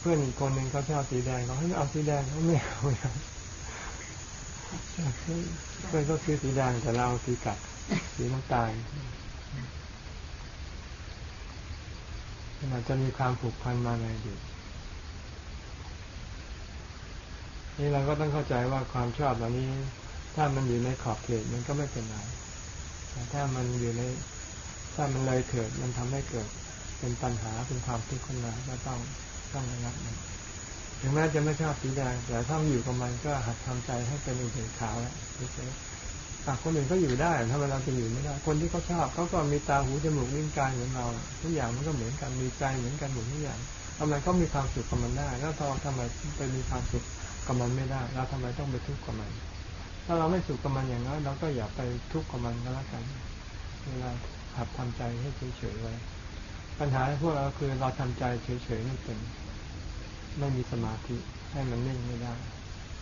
เพื่อนอีกคนหนึ่งเขาชอบสีแดงเขาให้เอาสีแดงเขาไม่เอาไม่ เพื่อนก็ซื้อสีแดงแต่เราสีกัดสีน้ำตาลมันจะมีความผูกพันมาในอดีตนี่เราก็ต้องเข้าใจว่าความชอบเหล่านี้ ถ้ามันอยู่ในขอบเขตมันก็ไม่เป็นไรแต่ถ้ามันอยู่ใน ถ้ามันเลยเถิดมันทำให้เกิด เป็นปัญหาเป็นความทุกข์ขึ้นมาก็ต้องต้องระงับมัน ถึงแม้จะไม่ชอบสีแดงแต่ถ้าอยู่กับมันก็หัดทำใจให้เป็นอุเบกขาแล้วเฉยๆคนอื่นก็อยู่ได้ถ้าเราจะอยู่ไม่ได้ คนที่เขาชอบเขาก็มีตาหูจมูกลิ้นกายเหมือนเราทุกอย่างมันก็เหมือนกันมีใจเหมือนกันหมดทุกอย่างทำไมเขามีความสุขกับมันได้ แล้วเราทำไมไปมีความสุขกับมันไม่ได้เราทำไมต้องไปทุกข์กับมัน ถ้าเราไม่สุขกับมันอย่างนั้นเราก็อย่าไปทุกข์กับมันก็แล้วกันเวลาหัดทำใจให้เฉยๆไว้ปัญหาพวกเราคือเราทำใจเฉยๆไม่เป็น ไม่มีสมาธิให้มันนิ่งไม่ได้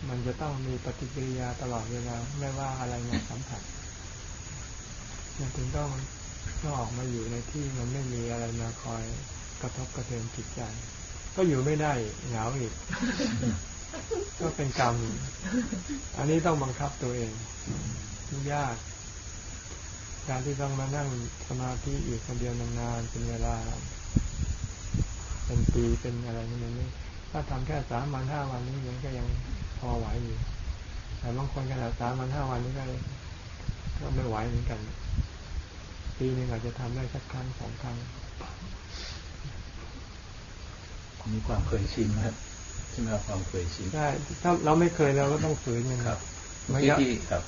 มันจะต้องมีปฏิกิริยาตลอดเวลาไม่ว่าอะไรมาสัมผัสมันถึงต้องต้องออกมาอยู่ในที่มันไม่มีอะไรมาคอยกระทบกระเทือนจิตใจ ก็อยู่ไม่ได้เหงาอีก ก็เป็นกรรม อันนี้ต้องบังคับตัวเองยากการที่ต้องมานั่งสมาธิอยู่คนเดียวนานๆเป็นเวลา เป็นปีเป็นอะไรนี่มันไม่ ถ้าทำแค่สามวันห้าวันนี้มันก็ยังพอไหวอยู่ แต่บางคนขนาดสามวันห้าวันนี้ก็ก็ไม่ไหวเหมือนกัน ปีนึงอาจจะทำได้สักครั้งสองครั้งมีความเคยชินครับใช่ไหมครับความเคยชินใช่ถ้าเราไม่เคยเราก็ต้องฝืนมันครับที่ที่ครับ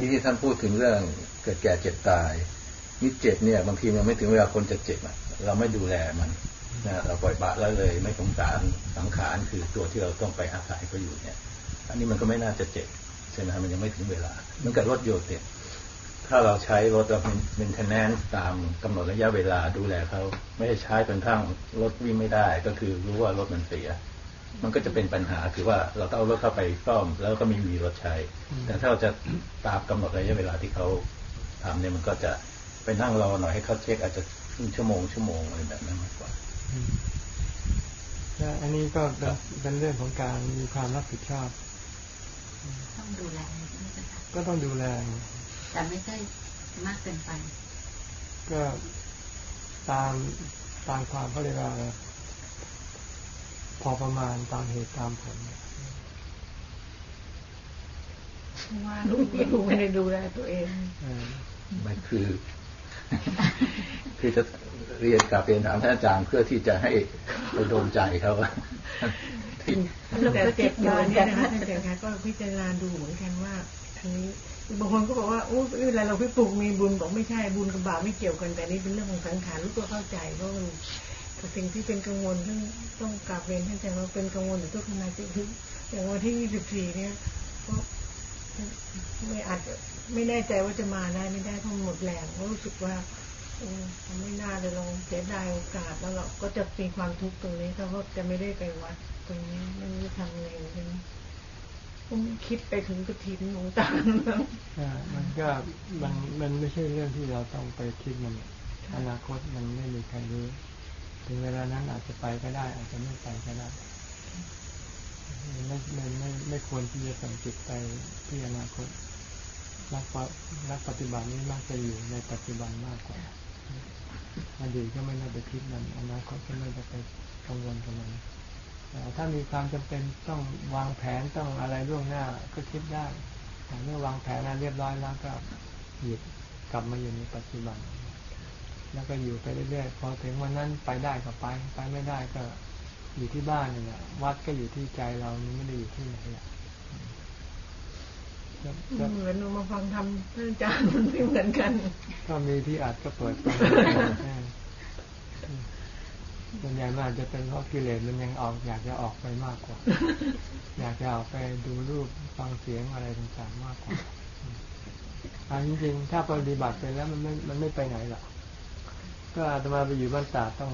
ที่ที่ท่านพูดถึงเรื่องเกิดแก่เจ็บตายนี่เจ็บเนี่ย บางทีมันไม่ถึงเวลาคนจะเจ็บอะ เราไม่ดูแลมันนะ เราปล่อยบาแล้วเลยไม่สงสารสังขารคือตัวที่เราต้องไปอาศัยเขาอยู่เนี่ย อันนี้มันก็ไม่น่าจะเจ็บใช่ไหมมันยังไม่ถึงเวลามันกับรถโยนเนี่ยถ้าเราใช้รถเราเป็นเทนแนนตามกำหนดระยะเวลาดูแลเขาไม่ได้ใช้จนทั้งรถวิ่งไม่ได้ ก็คือรู้ว่ารถมันเสีย มันก็จะเป็นปัญหาคือว่าเราต้องเอารถเข้าไปซ่อมแล้วก็ไม่มีรถใช้ แต่ถ้าเราจะตามกำหนดระยะเวลาที่เขาทำเนี่ยมันก็จะไปนั่งรอหน่อยให้เขาเช็คอาจจะครึ่งชั่วโมงชั่วโมงอะไรแบบนั้นมากกว่า อืมและอันนี้ก็เป็นเป็นเรื่องของการมีความรับผิดชอบ ต้องดูแลใช่ไหมเจ้าค่ะก็ต้องดูแล แต่ไม่ใช่มากเกินไป ก็ตามตามความเขาเรียกว่าอะไรพอประมาณตามเหตุตามผลว่าลูกลูกไม่ได้ดูแลตัวเองเออมันคือ คือจะเรียนกลับเรียนถามท่านอาจารย์เพื่อที่จะให้ไปโดนใจเขาว่าแต่เจ็บอยู่เนี่ยนะคะท่านอาจารย์คะก็พิจารณาดูเหมือนกันว่าอันนี้บางคนก็บอกว่าโอ้ยอะไรเราพิปลูกมีบุญบอกไม่ใช่บุญกับบาปไม่เกี่ยวกันแต่นี่เป็นเรื่องของสังขารลูกก็เข้าใจเพราะมันแต่สิ่งที่เป็นกังวลต้องต้องกราบเรียนท่านอาจารย์ว่าเป็นกังวลอยู่ทุกขณะจิตอย่างวันที่ยี่สิบสี่เนี่ยก็ไม่อาจ ไม่แน่ใจว่าจะมาได้ไม่ได้เพราะหมดแรงรู้สึกว่าเอไม่น่าเลยลงเสียดายโอกาสแล้วเราก็จะมีความทุกข์ตรงนี้ถ้าว่าจะไม่ได้ไปวัดตรงนี้ไม่รู้ทำไงเหมือนกันผมคิดไปถึงกระถิ่นหลวงตาแล้วอ่ามันก็มันมันไม่ใช่เรื่องที่เราต้องไปคิดมันอนาคตมันไม่มีใครรู้ ถึงเวลานั้นอาจจะไปก็ได้ อาจจะไม่ไปก็ได้ไม่ไม่ไม่ไม่ควรที่จะส่งจิตไปที่อนาคต นักปะนักปฏิบัตินี้มักจะอยู่ในปัจจุบันมากกว่าอดีตก็ไม่ได้ไปคิดมันอนาคตก็ไม่ได้ไปกังวลกับมันแต่ถ้ามีความจำเป็นต้องวางแผนต้องอะไรล่วงหน้าก็คิดได้แต่เมื่อวางแผนแล้วเรียบร้อยแล้วก็หยุดกลับมาอยู่ในปัจจุบัน แล้วก็อยู่ไปเรื่อยๆพอถึงวันนั้นไปได้ก็ไป ไปไม่ได้ก็อยู่ที่บ้านนี่แหละวัดก็อยู่ที่ใจเรานี่ไม่ได้อยู่ที่ไหนแหละ เหมือนหนูมาฟังทำท่านอาจารย์มันไม่เหมือนกันก็มีที่อัดก็เปิดฟังเออส่วนใหญ่มันอาจจะเป็นเพราะกิเลสมันยังออกอยากจะออกไปมากกว่า อยากจะออกไปดูรูปฟังเสียงอะไรต่างๆมากกว่าอันจริงๆถ้าปฏิบัติไปแล้วมันไม่มันไม่ไปไหนหรอกก็อาตมาไปอยู่บ้านตาดต้อง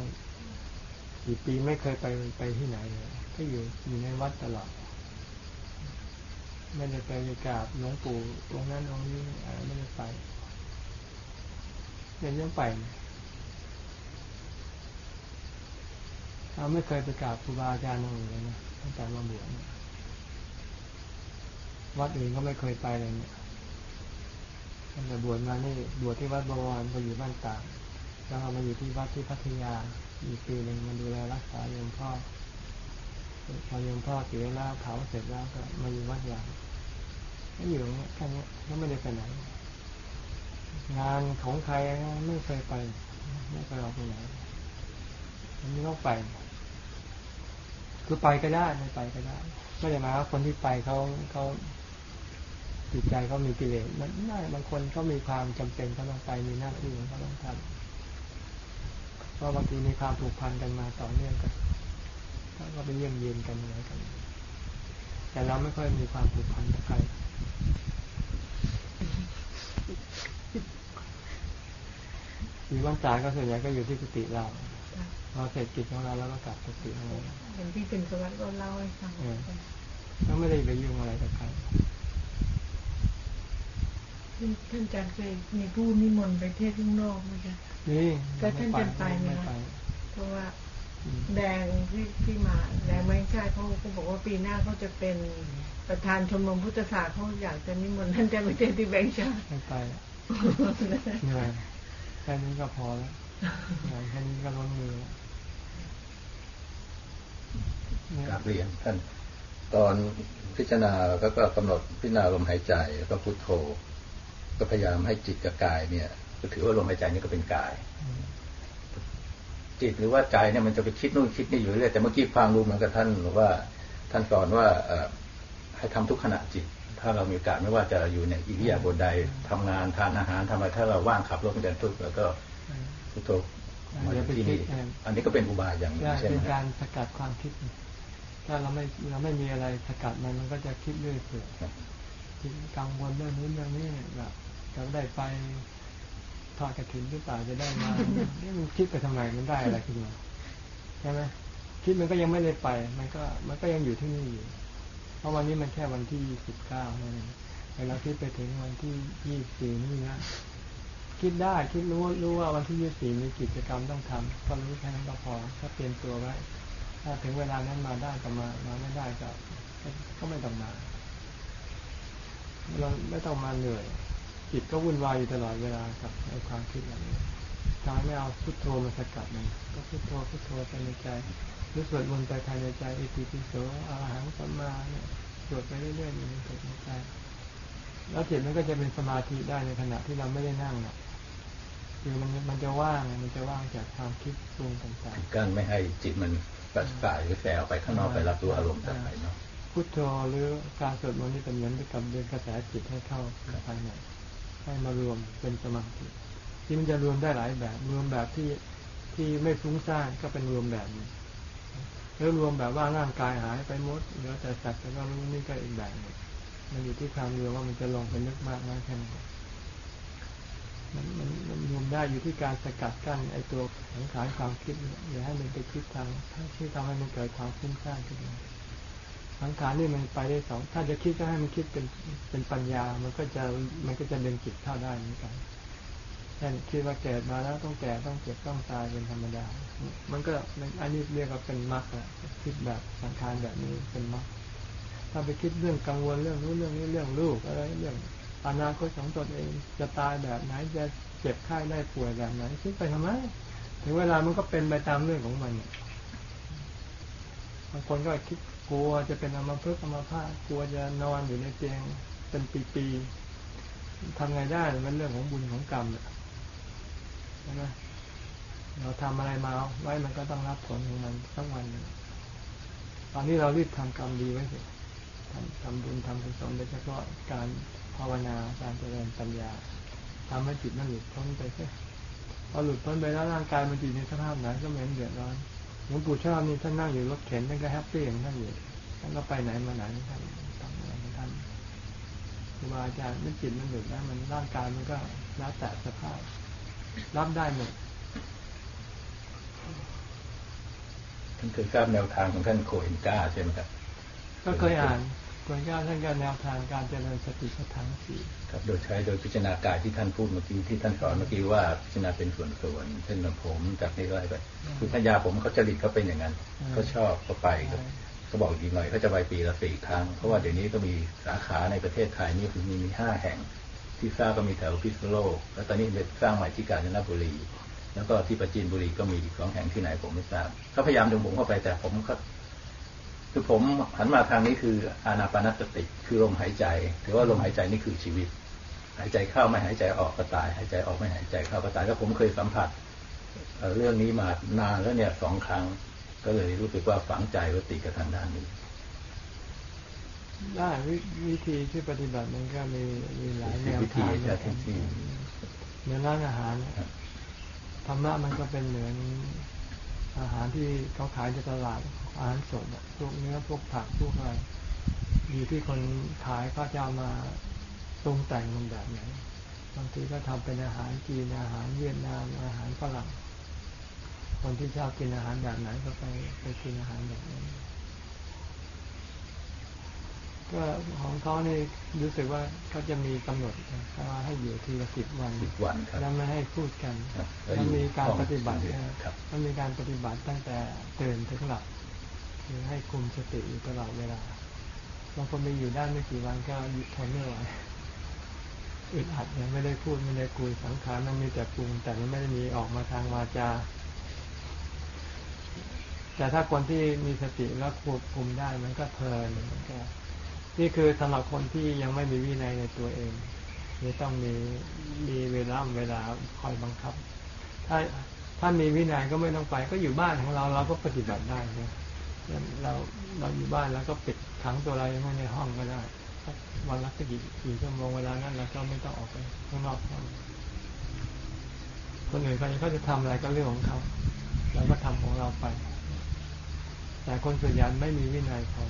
กี่ปีไม่เคยไปไปที่ไหนเลยก็อยู่อยู่ในวัดตลอด ไม่ได้ไปกราบหลวงปู่ตรงนั้นตรงนี้อะไรไม่ได้ไปเดี๋ยวยังไปเราไม่เคยไปกราบครูบาอาจารย์องค์อื่นเลยนะตั้งแต่มาบวชวัดอื่นก็ไม่เคยไปเลยเนี่ยตั้งแต่บวชมานี่บวชที่วัดบวรไปอยู่บ้านตากแล้วเรามาอยู่ที่วัดที่พัทยาอีกปีหนึ่งมาดูแลรักษาโยมพ่อ พอโยมพ่อเสียแล้วเผาเสร็จแล้วก็มาอยู่วัดยางก็อยู่อย่างเงี้ยแค่นี้ก็ไม่ได้ไปไหน งานของใครไม่เคยไป ไม่เคยออกไปไหนอันนี้ต้องไป คือไปก็ได้ไม่ไปก็ได้ไม่ได้มาว่าคนที่ไปเขาเขาจิตใจเขามีกิเลสมันไม่บางคนเขามีความจำเป็นเขาต้องไปมีหน้าที่เขาต้องทำเพราะบางทีมีความผูกพันกันมาต่อเนื่องกัน เขาก็ไปเยี่ยมเยียนกันอะไรกัน แต่เราไม่ค่อยมีความผูกพันกับใครมีวันจ่ายก็ส่วนใหญ่ก็อยู่ที่กุฏิเราพอเสร็จกิจของเราแล้วก็กลับกุฏิของเราเห็นที่เป็นสวัสดิ์ก็เล่าให้ฟังเออก็ไม่ได้ไปยุ่งอะไรกับใครท่านอาจารย์เคยมีผู้นิมนต์ไปเทศน์ข้างนอกไหมคะนี่แต่ท่านจะไปไหมไม่คะไปเพราะว่าอืม แดงที่ที่มาแดงไม่ใช่เขาเขาบอกว่าปีหน้าเขาจะเป็นประธานชมรมพุทธศาสตร์เขาอยากจะนิมนต์ท่านจะไปเทศน์ที่แบงค์ชาติไม่ไปอะเหนื่อยแค่นี้ก็พอแล้วเหนื่อยแค่นี้ก็ล้นมือแล้วเนี่ยกราบเรียนท่านตอนพิจารณาก็ก็กำหนดพิจารณาลมหายใจแล้วก็พุทโธ ก็พยายามให้จิตกับกายเนี่ยก็ถือว่าลมหายใจนี่ก็เป็นกาย จิตหรือว่าใจเนี่ยมันจะไปคิดนู่นคิดนี่อยู่เรื่อยแต่เมื่อกี้ฟังรู้เหมือนกับท่านบอกว่า ท่านสอนว่าเอ่อให้ทำทุกขณะจิต ถ้าเรามีโอกาสไม่ว่าจะอยู่ในอิริยาบถใดทำงานทานอาหารทำอะไรถ้าเราว่างขับรถเป็นทุกข์แล้วก็พุทโธมาอยู่ที่นี่อันนี้ก็เป็นอุบายอย่างหนึงได้ใช่ไหเป็มนคการรับสกัดความคิด ถ้าเราไม่เราไม่มีอะไรสกัดมันมันก็จะคิดเรื่อยเปื่อยคิดกังวลเรื่องนู้นเรื่องนี้แบบจะได้ไป ทอดกระถินหรือเปล่าจะได้มานี่มันคิดไปทำไมมันได้อะไรขึ้นมาใช่ไหมคิดมันก็ยังไม่ได้ไป มันก็มันก็ยังอยู่ที่นี่อยู่ เพราะวันนี้มันแค่วันที่สิบเก้านั่นเองแต่เราคิดไปถึงวันที่ยี่สี่นี่นะคิดได้คิดรู้รู้ว่าวันที่ยี่สี่มีกิจกรรมต้องทำก็รู้แค่นั้นก็พอถ้าเตรียมตัวไว้ถ้าถึงเวลานั้นมาได้ก็มามาไม่ได้ก็ก็ไม่ต้องมาเราไม่ต้องมาเหนื่อย จิตก็วุ่นวายอยู่ตลอดเวลากับในความคิดอย่างนี้ทำไม่เอาพุทโธมาสกัดมันก็พุทโธพุทโธไปในใจหรือสวดมนต์ไปภายในใจอิติปิโสอาหังสัมมาเนี่ยสวดไปเรื่อยๆมีมันเกิดในใจแล้วจิตมันก็จะเป็นสมาธิได้ในขณะที่เราไม่ได้นั่งนะคือมันมันจะว่างมันจะว่างจากความคิดปรุงต่างๆกั้นไม่ให้จิตมันปัสสายหรือแสออกไปข้างนอกไปรับรู้อารมณ์จากภายนอกพุทโธหรือการสวดมนต์นี่เป็นเหมือนกับเดินกระแสจิตให้เข้าภายใน ให้มารวมเป็นสมาธิที่มันจะรวมได้หลายแบบ รวมแบบที่ที่ไม่ฟุ้งซ่านก็เป็นรวมแบบนี้แล้วรวมแบบว่าร่างกายหายไปหมดเหลือแต่สัตว์แต่ก็รู้นี่ก็อีกแบบหนึงมันอยู่ที่ความรวมว่ามันจะลงไปนึกมากน้อยแค่ไหนมันมันมันรวมได้อยู่ที่การสกัดกั้นไอ้ตัวสังขารความคิดเนี่ยอย่าให้มันไปคิดทางที่ทำให้มันเกิดความฟุ้งซ่านขึ้นมา สังขารนี่มันไปได้สองถ้าจะคิดก็ให้มันคิดเป็นเป็นปัญญา มันก็จะมันก็จะดึงจิตเข้าได้เหมือนกันเช่นคิดว่าเกิดมาแล้วต้องแก่ต้องเจ็บต้องตายเป็นธรรมดา มันก็อันนี้เรียกว่าเป็นมรรคอะคิดแบบสังขารแบบนี้เป็นมรรคถ้าไปคิดเรื่องกังวลเรื่องนู้นเรื่องนี้เรื่องลูกอะไรเรื่องอนาคตของตนเองจะตายแบบไหนจะเจ็บไข้ได้ป่วยแบบไหนคิดไปทำไมถึงเวลามันก็เป็นไปตามเรื่องของมันบางคนก็คิด กลัวจะเป็นอมพฤกอมพาตกลัวจะนอนอยู่ในเตียงเป็นปีๆทำไงได้มันเรื่องของบุญของกรรมนี่ยใช่ไหมเราทำอะไรมาไว้มันก็ต้องรับผลของมันสักวันหนึ่งตอนนี้เรารีบทำกรรมดีไว้สิทำทำบุญทำกุศลโดยเฉพาะการภาวนาการเจริญปัญญาทำให้จิตมันหลุดพ้นไปสิพอหลุดพ้นไปแล้วร่างกายมันจิตในสภาพไหนก็ไม่เห็นเดือดร้อน หลวงปู่ชอบนี่ท่านนั่งอยู่รถเข็นท่านก็ happy ของท่านอยู่ท่านก็ไปไหนมาไหนท่านทำอะไรของท่านครูบาอาจารย์มันจิตมันหลุดแล้วมันร่างกายมันก็แล้วแต่สภาพ รับได้หมดท่านเคยทราบแนวทางของท่านโคเอนกาใช่ไหมครับก็เคยอ่าน ควรก้าท่านก็แนวทางการเจริญสติปัฏฐานสี่ครับโดยใช้โดยพิจารณากายที่ท่านพูดเมื่อกี้ที่ท่านสอนเมื่อกี้ว่าพิจารณาเป็นส่วนๆเช่นผมจากนี้ไล่ไปคือทัญญาผมเขาจริตเขาเป็นอย่างนั้นเขาชอบเขาไปครับเขาบอกอีกหน่อยเขาจะไปปีละสี่ครั้งเพราะว่าเดี๋ยวนี้ก็มีสาขาในประเทศไทยนี่คือมีมีห้าแห่ง ที่สร้างก็มีแถวพิษณุโลกแล้วตอนนี้เป็นสร้างใหม่ที่กาญจนบุรีแล้วก็ที่ประจีนบุรีก็มีอีกสองแห่งที่ไหนผมไม่ทราบเขาพยายามดึงผมเข้าไปแต่ผมก็ คือผมหันมาทางนี้คืออานาปานสติคือลมหายใจถือว่าลมหายใจนี่คือชีวิต หายใจเข้าไม่หายใจออกก็ตาย หายใจออกไม่หายใจเข้าก็ตายแล้วผมเคยสัมผัสเรื่องนี้มานานแล้วเนี่ยสองครั้ง ก็เลยรู้สึกว่าฝังใจว่าติดกับทางด้านนี้ได้วิวิธีที่ปฏิบัติมันก็มีมีหลายแนวทางเหมือนร้านอาหารธรรมะมันก็เป็นเหมือนอาหารที่เขาขายในตลาด อาหารสดอะพวกเนื้อพวกผักพวกอะไรอยู่ที่คนขายเขาจะเอามาปรุงแต่งมันแบบไหนบางทีก็ทำเป็นอาหารจีนอาหารเวียดนามอาหารฝรั่งคนที่ชอบกินอาหารแบบไหนก็ไปไปกินอาหารแบบนั้นก็ของเขานี่รู้สึกว่าเขาจะมีกำหนดนะว่าให้อยู่ทีละสิบวันสิบวันครับแล้วไม่ให้พูดกันครับมันมีการปฏิบัติห้องนะครับมันมีการปฏิบัติตั้งแต่ตื่นถึงหลับ คือให้คุมสติอยู่ตลอดเวลาบางคนไปอยู่ได้ไม่กี่วันก็หยุดทนไม่ไหวอึดอัดเนี่ยไม่ได้พูดไม่ได้คุยสังขารมันมีแต่ปรุงแต่มันไม่ได้มีออกมาทางวาจา แต่ถ้าคนที่มีสติแล้วควบคุมได้มันก็เพลินมันก็นี่คือสำหรับคนที่ยังไม่มีวินัยในตัวเองนี่ต้องมีมีเวลาเวลาคอยบังคับ ถ้าถ้ามีวินัยก็ไม่ต้องไป ก็อยู่บ้านของเราเราก็ปฏิบัติได้นะ เราเราอยู่บ้านแล้วก็ปิดขังตัวเราไว้ในห้องก็ได้สักวันละสักกี่กี่ชั่วโมงเวลานั้นเราก็ไม่ต้องออกไปข้างนอกคนอื่นเขาเขาจะทำอะไรก็เรื่องของเขาเราก็ทำของเราไป แต่คนส่วนใหญ่ไม่มีวินัยพอ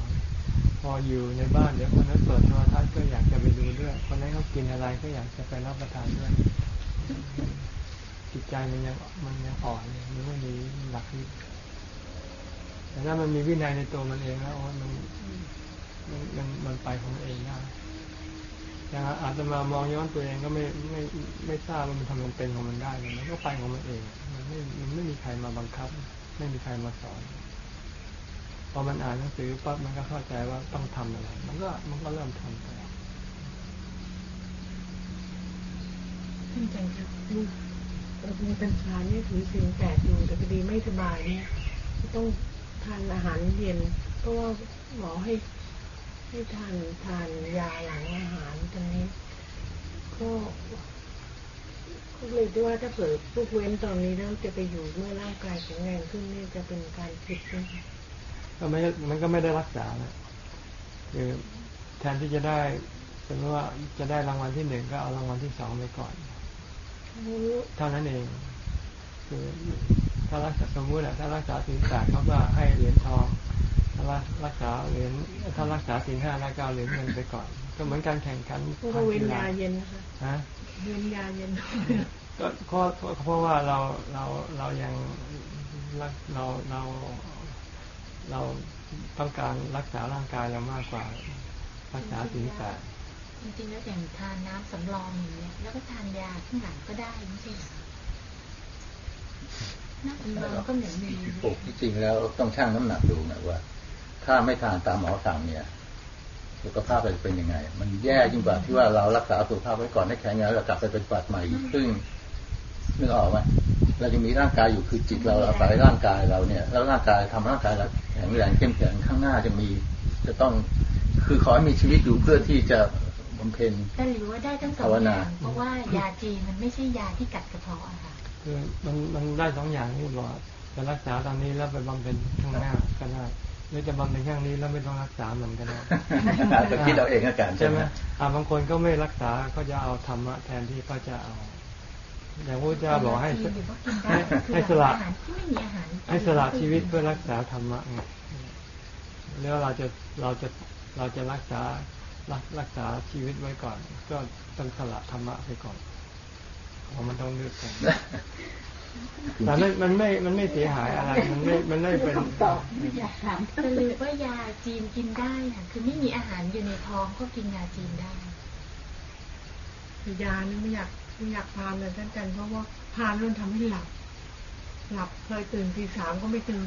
พออยู่ในบ้านเดี๋ยวคนนั้นเปิดโทรทัศน์ก็อยากจะไปดูด้วย คนนั้นเขากินอะไรก็อยากจะไปรับประทานด้วยจิตใจมันยังมันยังอ่อนมันไม่มีหลักยึด แต่ถ้ามันมีวินัยในตัวมันเองแล้วมันมันมันมันไปของเองได้อย่างอาจจะมามองย้อนตัวเองก็ไม่ไม่ไม่ทราบว่ามันทำมันเป็นของมันได้มันก็ไปของมันเอง มันไม่มันไม่มีใครมาบังคับ ไม่มีใครมาสอนพอมันอ่านหนังสือปั๊บมันก็เข้าใจว่าต้องทำอะไรมันก็มันก็เริ่มทำไปท่านอาจารย์ครับลูกมีปัญหาเนี่ยถือศีลแปดอยู่แต่พอดีไม่สบายเนี่ยต้องานอาหารเย็นเพราะว่าหมอให้ให้ทานทานยาหลังอาหารตรงนี้ก็ก็เลยด้วยว่าถ้าเผื่อลูกเว้นตอนนี้แล้วจะไปอยู่เมื่อร่างกายแข็งแรงขึ้นนี่จะเป็นการผิดไหมคะก็ไม่มันก็ไม่ได้รักษานะคือแทนที่จะได้สมมติว่าจะได้รางวัลที่หนึ่งก็เอารางวัลที่สองไปก่อนเท่านั้นเองคือ ถ้ารักษาสมมุติอะถ้ารักษาศีลแปดเขาก็ให้เหรียญทอง ถ้ารักษาเหรียญถ้ารักษาศีลห้าแล้วก็เอาเหรียญเงินไปก่อน ก็เหมือนการแข่งขันก็เว้นยาเย็นนะคะฮะเว้นยาเย็นก็เพราะเพราะว่าเราเราเรายังรักเราเราเราต้องการรักษาร่างกายเรามากกว่ารักษาศีลแปดจริงๆแล้วอย่างทานน้ำสำรองอย่างเงี้ยแล้วก็ทานยาข้างหลังก็ได้ไม่ใช่ เหรอน้ำสำรองก็เหมือนมีปลูกที่จริงแล้วต้องชั่งน้ำหนักดูนะว่า ถ้าไม่ทานตามหมอสั่งเนี่ย สุขภาพเราจะเป็นยังไง มันแย่ยิ่งกว่าที่ว่าเรารักษาสุขภาพไว้ก่อนให้แข็งแรงแล้วกลับไปเป็นปัดใหม่อีกซึ่งนึกออกไหมเรายังมีร่างกายอยู่คือจิตเราอาศัยร่างกายเราเนี่ย แล้วร่างกายทำร่างกายเราแข็งแรงเข้มแข็งข้างหน้าจะมี จะต้องคือขอให้มีชีวิตอยู่เพื่อที่จะบำเพ็ญแต่หรือว่าได้ทั้งสองภาวอนาย่างเพราะว่ายาจีนมันไม่ใช่ยาที่กัดกระเพาะอะค่ะ คือมันมันได้สองอย่างที่บอกจะรักษาตอนนี้แล้วไปบำเพ็ญข้างหน้าก็ได้หรือจะบำเพ็ญข้างนี้แล้วไม่ต้องรักษามันก็ได้ก็คิดเอาเองอาการใช่ใช่ไหไหมมอ่าบางคนก็ไม่รักษาก็จะเอาธรรมะแทนที่ก็จะเอาอย่างพระเจ้าบอกให้ยาจีนหรือว่ากินได้ให้คือให้สละอาหารที่ไม่มีอาหารให้สละชีวิตเพื่อรักษาธรรมะไงแล้วเราจะเราจะเราจะรักษารักรักษาชีวิตไว้ก่อน ก็ต้องสละธรรมะไปก่อนเพราะ มันต้องเลือกกันแต่มันมันไม่ มันไม่เสียหายอะไร มันไม่ มันไม่เป็นอยากถามแต่หรือว่ายาจีนกินได้ค่ะคือไม่มีอาหารอยู่ในท้องก็กินยาจีนได้ยานี่ไม่อยากไม่อยากทานเลยท่านอาจารย์เพราะว่าทานแล้วมันทำให้หลับ หลับเคยตื่นตีสามก็ไม่ตื่น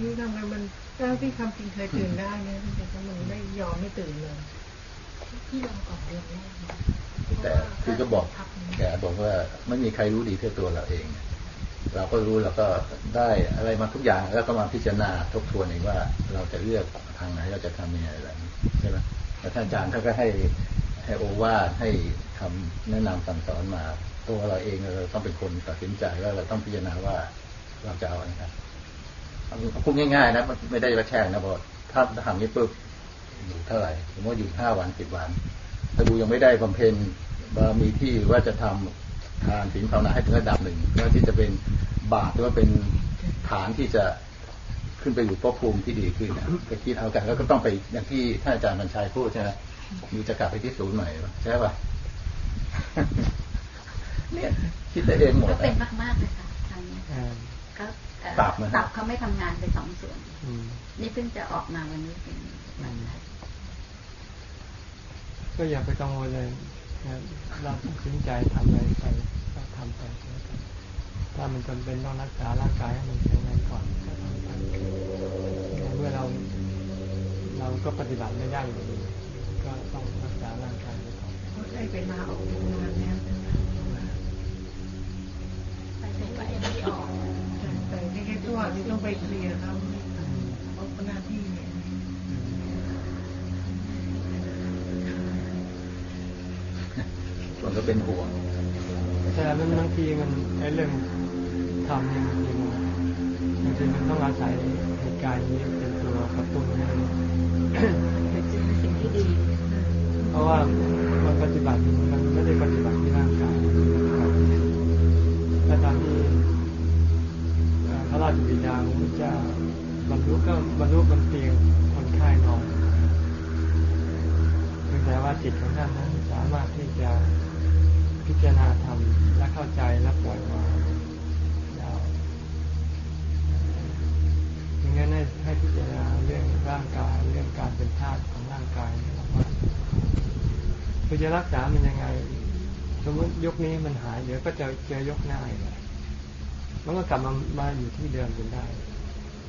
นี่ทำไมมันเจ้าที่คำจริงเคยตื่นได้เนี่ยท่านอาจารย์มันไม่ยอมไม่ตื่นเลยที่ลองก่อนเดือนแรกนะ แต่คือก็บอกแกบอกว่าไม่มีใครรู้ดีเท่าตัวเราเอง เราก็รู้เราก็ได้อะไรมาทุกอย่างแล้วก็มาพิจารณาทบทวนเองว่า เราจะเลือกทางไหนเราจะทำยังไงอะไรใช่ไหมแล้วท่านอาจารย์ท่านก็ให้ให้โอวาทให้คำแนะนำสั่งสอนมาตัวเราเองเราต้องเป็นคนตัดสินใจว่าเราต้องพิจารณาว่าเราจะเอาอะไรครับพูดง่ายๆนะมันไม่ได้ว่าแช่งนะเพราะถ้าทำนี้ปุ๊บอยู่เท่าไหร่สมมติอยู่ห้าวันสิบวัน ถ้าดูยังไม่ได้บำเพ็ญบารมีที่ว่าจะทำทานศีลภาวนาให้ถึงระดับหนึ่งเพื่อที่จะเป็นบาตรหรือว่าเป็นฐานที่จะขึ้นไปอยู่ภพภูมิที่ดีขึ้นนะไปคิดเอากันแล้วก็ต้องไปอย่างที่ท่านอาจารย์บรรชัยพูดใช่ไหมมีจะกลับไปที่ศูนย์ใหม่ใช่ป่ะเนี่ยคิดได้เองหมดก็เป็นอะมากๆเลยค่ะทางนี้อ่าก็เอ่อตับนะตับเขาไม่ทำงานไปสองส่วนอืมนี่เพิ่งจะออกมาวันนี้เป็นวันแรก ก็อย่าไปกังวลเลยเราตัดสินใจทำอะไรไปก็ทำไปถ้ามันจำเป็นต้องรักษาร่างกายให้มันแข็งแรงก่อนก็ทำไปเมื่อเราเราก็ปฏิบัติไม่ได้อยู่ดีก็ต้องรักษาร่างกายไปก่อนเขาได้เวลาออกงานแล้วไปเสร็จก็ยังไม่ได้ออกแต่แค่ตัวนี้ต้องไปเคลียร์เขาเพราะหน้าที่ เนี่ยส่วนก็เป็นห่วงแต่มันบางทีมันไอ้เรื่องทำเนี่ยบางทีมันบางทีมันต้องอาศัยเหตุการณ์นี้เป็นตัวกระตุ้นให้ไปเจอสิ่งที่ดี เพราะว่ามันปฏิบัติมันไม่ได้ปฏิบัติที่ร่างกายและตามที่พระราชบิดาพระเจ้าบรรลุก็บรรลุบนเตียงคนไข้นอนแต่ว่าจิตของท่านท่านนั้นสามารถที่จะ พิจารณาธรรมและเข้าใจและปล่อยวางได้อย่างนั้นให้ให้พิจารณาเรื่องร่างกายเรื่องการเป็นธาตุของร่างกายว่าคือจะรักษามันยังไง สมมติยกนี้มันหายเดี๋ยวก็จะเจอยกหน้าอีกมันก็กลับมามาอยู่ที่เดิมจนได้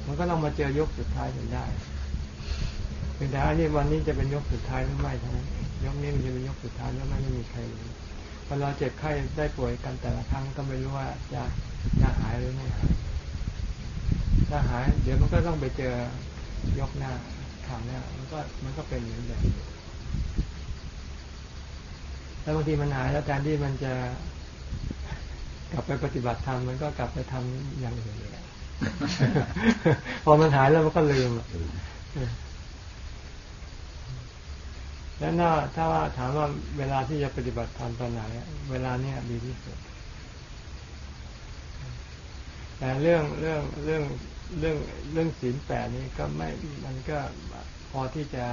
มันก็ต้องมาเจอยกสุดท้ายจนได้เป็นแต่อันนี้วันนี้จะเป็นยกสุดท้ายหรือไม่เท่านั้นยกนี้มันจะเป็นยกสุดท้ายหรือไม่ไม่มีใครรู้ พอเราเจ็บไข้ได้ป่วยกันแต่ละครั้งก็ไม่รู้ว่าจะจะหายหรือไม่หายถ้าหาย เดี๋ยวมันก็ต้องไปเจอยกหน้าข่าวหน้ามันก็มันก็เป็นเหมือนเดิมแล้วบางทีมันหายแล้วแทนที่มันจะกลับไปปฏิบัติธรรมมันก็กลับไปทำอย่างอื่นเลยพอมันหายแล้วมันก็ลืม แล้วน่าถ้าว่าถามว่าเวลาที่จะปฏิบัติธรรมตอนไหนเวลาเนี้ยดีที่สุด แต่เรื่องเรื่องเรื่องเรื่องเรื่องศีลแปดนี้ก็ไม่มันก็พอที่จะ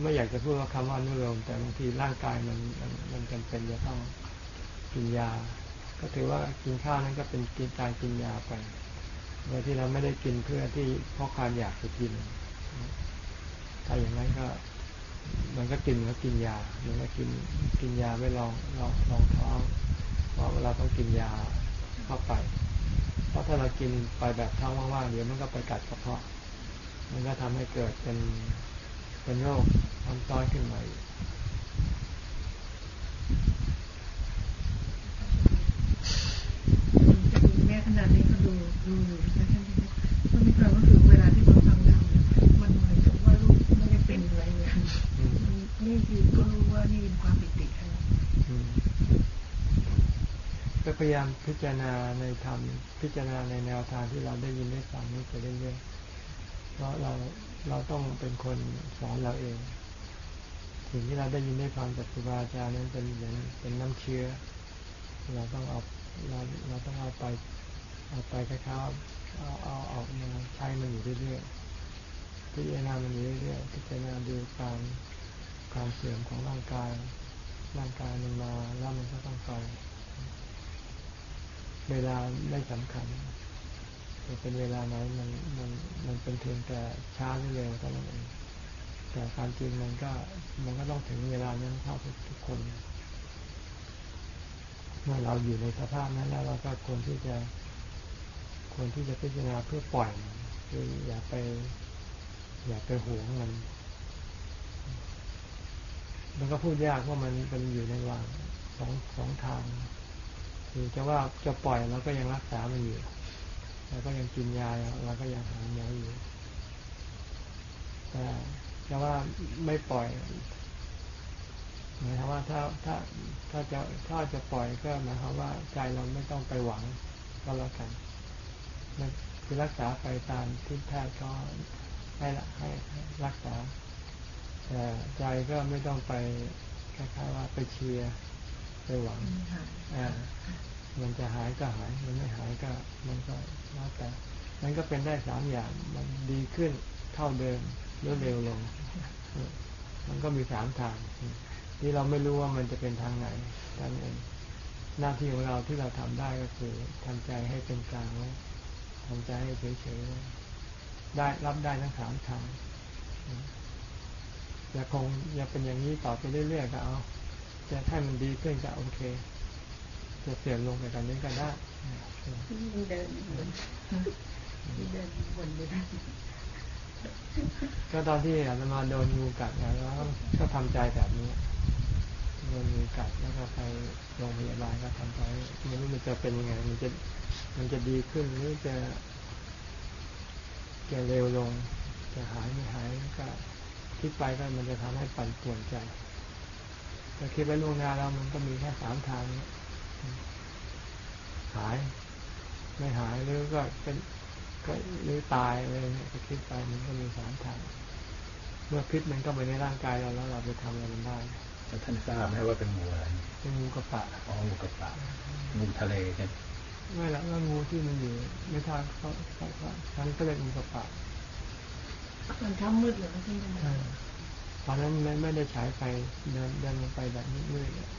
ไม่อยากจะพูดว่าคำว่าอนุโลมแต่บางทีร่างกายมันมันมันจำเป็นจะต้องกินยา ก็ถือว่ากินข้าวนั้นก็เป็นกินการกินยาไปโดยที่เราไม่ได้กินเพื่อที่เพราะความอยากจะกิน ถ้าอย่างนั้นก็ มันก็กินก็กินยา มันก็กินกินยาไม่ลองลองลองท้องเพราะเราต้องกินยาเข้าไป เพราะถ้าเรากินไปแบบท้องว่างๆเดี๋ยวมันก็ไปกัดกระเพาะ มันก็ทำให้เกิดเป็นเป็นโรคทำต้อยขึ้นมาอีกแม่ขนาดนี้ก็ดูดูอยู่นะท่านก็มีความรู้สึกเวลาที่เรา นี่คือก็รู้ว่านี่เป็นความปิติอะไรก็พยายามพิจารณาในธรรมพิจารณาในแนวทางที่เราได้ยินได้ฟังนี้ไปเรื่อยๆเพราะเราเราต้องเป็นคนสอนเราเอง สิ่งที่เราได้ยินได้ฟังจากครูบาอาจารย์นั้นเป็นเหมือนเป็นน้ำเชื้อ เราต้องเอาเราเราต้องเอาไปเอาไปคล้ายๆเอาเอาออกมาใช้มันอยู่เรื่อยๆพิจารณามันอยู่เรื่อยๆพิจารณาดูการ การเสื่อมของร่างกาย ร่างกายมันมาแล้วมันก็ต้องไป เวลาไม่สำคัญจะเป็นเวลาไหนมันมันมันเป็นเพียงแต่ช้าหรือเร็วเท่านั้นเองแต่ความจริงมันก็มันก็ต้องถึงเวลานั้นเท่าทุกคนเมื่อเราอยู่ในสภาพนั้นแล้วเราก็ควรที่จะควรที่จะพิจารณาเพื่อปล่อยคืออย่าไป อย่าไปหวงมัน มันก็พูดยากว่ามันเป็นอยู่ในวางสองสองทางคือจะว่าจะปล่อยเราก็ยังรักษามันอยู่เราก็ยังกินยาเราก็ยังหาหมออยู่แต่จะว่าไม่ปล่อยหมายความว่าถ้าถ้าถ้าจะถ้าจะปล่อยก็หมายความว่าใจเราไม่ต้องไปหวังก็แล้วกันมันคือรักษาไปตามที่แพทย์ก็ให้ให้รักษา แต่ใจก็ไม่ต้องไปคล้ายๆว่าไปเชียร์ไปหวังอ่ามันจะหายก็หาย มันไม่หายก็มันก็แล้วแต่มันก็เป็นได้สามอย่าง มันดีขึ้นเท่าเดิมหรือเร็วลง มันก็มีสามทาง ที่เราไม่รู้ว่ามันจะเป็นทางไหนนั่นเองหน้าที่ของเราที่เราทำได้ก็คือทำใจให้เป็นกลางไว้ทำใจให้เฉยๆได้รับได้ทั้งสามทาง อย่าคงอย่าเป็นอย่างนี้ต่อไปเรื่อยๆก็เอาจะให้มันดีขึ้นก็โอเค จะเปลี่ยนลงไปกันนี้ก็ได้เดินเดินบนอยู่ก็ตอนที่อาตมาโดนงูกัดแล้วก็ทำใจแบบนี้โดนงูกัดแล้วก็ไปโรงพยาบาลก็ทำใจไม่รู้มันจะเป็นยังไง มันจะมันจะดีขึ้นหรือจะจะเร็วลง จะหายไม่หายก็ คิดไปก็มันจะทำให้ปั่นป่วนใจแต่คิดไปล่วงหน้าแล้วมันก็มีแค่สามทางนี้หาย ไม่หายหรือก็เป็นก็หรือตายอะไรเนี่ยก็คิดไปมันก็มีสามทาง เมื่อพิษมันก็ไปในร่างกายเราแล้วเราไปทำอะไรมันได้แล้วท่านทราบไหมว่าเป็นงูอะไรเป็นงูกระปะอ๋องูกระปะงูทะเลใช่ไม่ละก็งูที่มันอยู่ ไม่ทางเขาเขาท่านก็เรียกงูกระปะ มันช้ำมืดเหรอที่นั่นตอนนั้นไม่ไม่ได้ฉายไฟเดินเดินลงไปแบบมืดๆอะ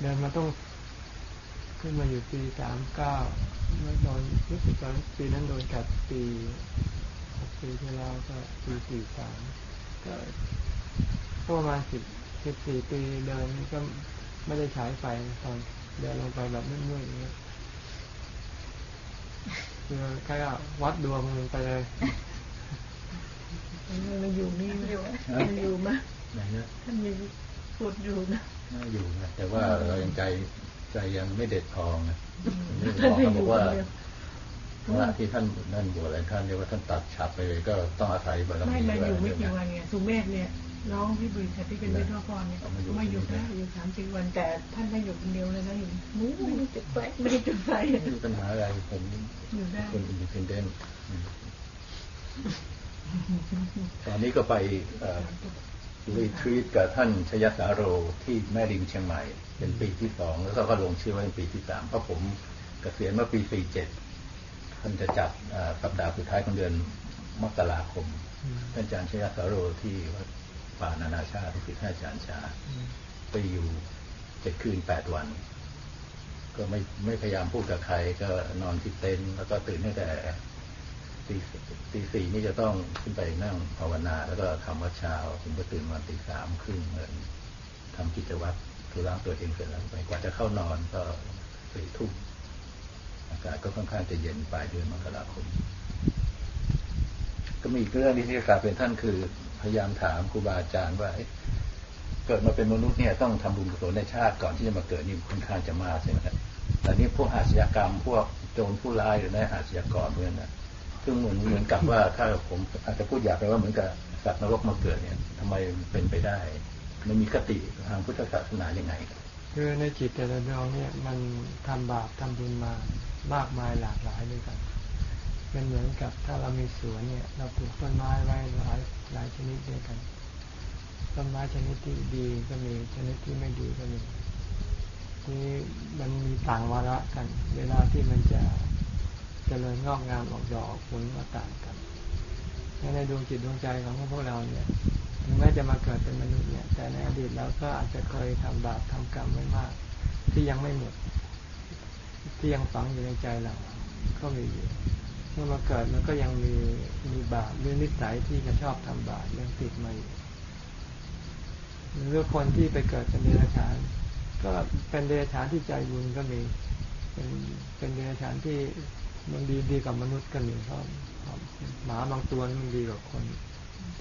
เดินมาต้องขึ้นมาอยู่ปีสามเก้าเมื่อโดนรู้สึกตอนปีนั้นโดนกัดปีหกปีที่แล้วก็ปีสี่สามก็ก็ประมาณสิบสิบสี่ปีเดินก็ไม่ได้ฉายไฟตอนเดินลงไปแบบมืดๆอย่างเงี้ย คือแค่วัดดวงลงไปเลยมาอยู่นี่มาอยู่มาอยู่มาไหนเนี่ยท่านยังพูดอยู่นะน่าอยู่นะแต่ว่าเรายังใจใจยังไม่เด็ดพอนะนี่หมท่านอให้เขาอบอยู่กว่าคนเดียวเวลาที่ท่านนั่นบวชอะไรท่านเรียกว่าท่านตัดฉับไปเลยก็ต้องอาศัยบารไม่มีมาอยู่ไม่ด้วยกี่วันเนี่ยสุเมธเนี่ย น้องพี่บุญชัยที่เป็นวิทยากรเนี่ยมาอยู่ได้อยู่สามสี่วันแต่ท่านได้อยู่คนเดียวเลยนะอยู่นู้นไม่ได้จุดไฟไม่ได้จุดไฟไม่มีปัญหาอะไรผมอยู่ได้คน independent ตอนนี้ก็ไป retreat กับท่านชยสาโรที่แม่ริมเชียงใหม่ เป็นปีที่สองแล้วก็ลงชื่อไว้เป็นปีที่สามเพราะผมเกษียณเมื่อปีสี่เจ็ดท่านจะจัดเอ่อสัปดาห์สุดท้ายของเดือนมกราคมอืมท่านอาจารย์ชยสาโรที่วัด ป่านานาชาติที่ท่านอาจารย์ชาอืมไปอยู่เจ็ดคืนแปดวัน ก็ไม่ไม่พยายามพูดกับใคร ก็นอนที่เต็นท์แล้วก็ตื่นตั้งแต่ตีตีสี่นี่จะต้องขึ้นไปนั่งภาวนา แล้วก็ทำวัดเช้าผมก็ตื่นมาตีสามครึ่งเหมือนทำกิจวัตรคือล้างตัวเองเสร็จแล้วไปกว่าจะเข้านอนก็สี่ทุ่มอากาศก็ค่อนข้างจะเย็นปลายเดือนมกราคม ก็มีอีกเรื่องที่ที่กราบเป็นท่านคือ พยายามถามครูบาอาจารย์ว่าเกิดมาเป็นมนุษย์เนี่ยต้องทำบุญกุศลในชาติก่อนที่จะมาเกิดนี่ค่อนข้างจะมากใช่ไหมครับแต่นี่พวกอาชญากรรมพวกโจรผู้ร้ายหรือในอาชญากรพวกนั้นนะซึ่งเหมือนเหมือนกับว่าถ้าผมอาจจะพูดอยากไปว่าเหมือนกับสัตว์นรกมาเกิดเนี่ยทำไมเป็นไปได้ มันมีคติทางพุทธศาสนายังไงคือในจิตแต่ละดวงเนี่ยมันทำบาปทำบุญมามากมายหลากหลายด้วยกัน เป็นเหมือนกับถ้าเรามีสวนเนี่ย เราปลูกต้นไม้ไว้หลายหลายชนิดด้วยกันต้นไม้ชนิดที่ดีก็มีชนิดที่ไม่ดีก็มีที่มันมีต่างวาระกัน เวลาที่มันจะเจริญงอกงามออกดอกออกผลก็ต่างกันในดวงจิตดวงใจของพวกเราเนี่ยถึงแม้จะมาเกิดเป็นมนุษย์เนี่ย แต่ในอดีตเราก็อาจจะเคยทำบาปทำกรรมไว้มาก ที่ยังไม่หมด ที่ยังฝังอยู่ในใจเราก็มีอยู่ มื่อมาเกิดมันก็ยังมีมีบาปหรือนิสัยที่จะชอบทำบาปยังติดมาอยู่หรือคนที่ไปเกิดเป็นเดรัจฉาน ก็เป็นเดรัจฉานที่ใจบุญก็มี เป็นเป็นเดรัจฉานที่มันดีดีกับมนุษย์ก็มีเพราะเพราะหมาบางตัวมันดีกว่าคน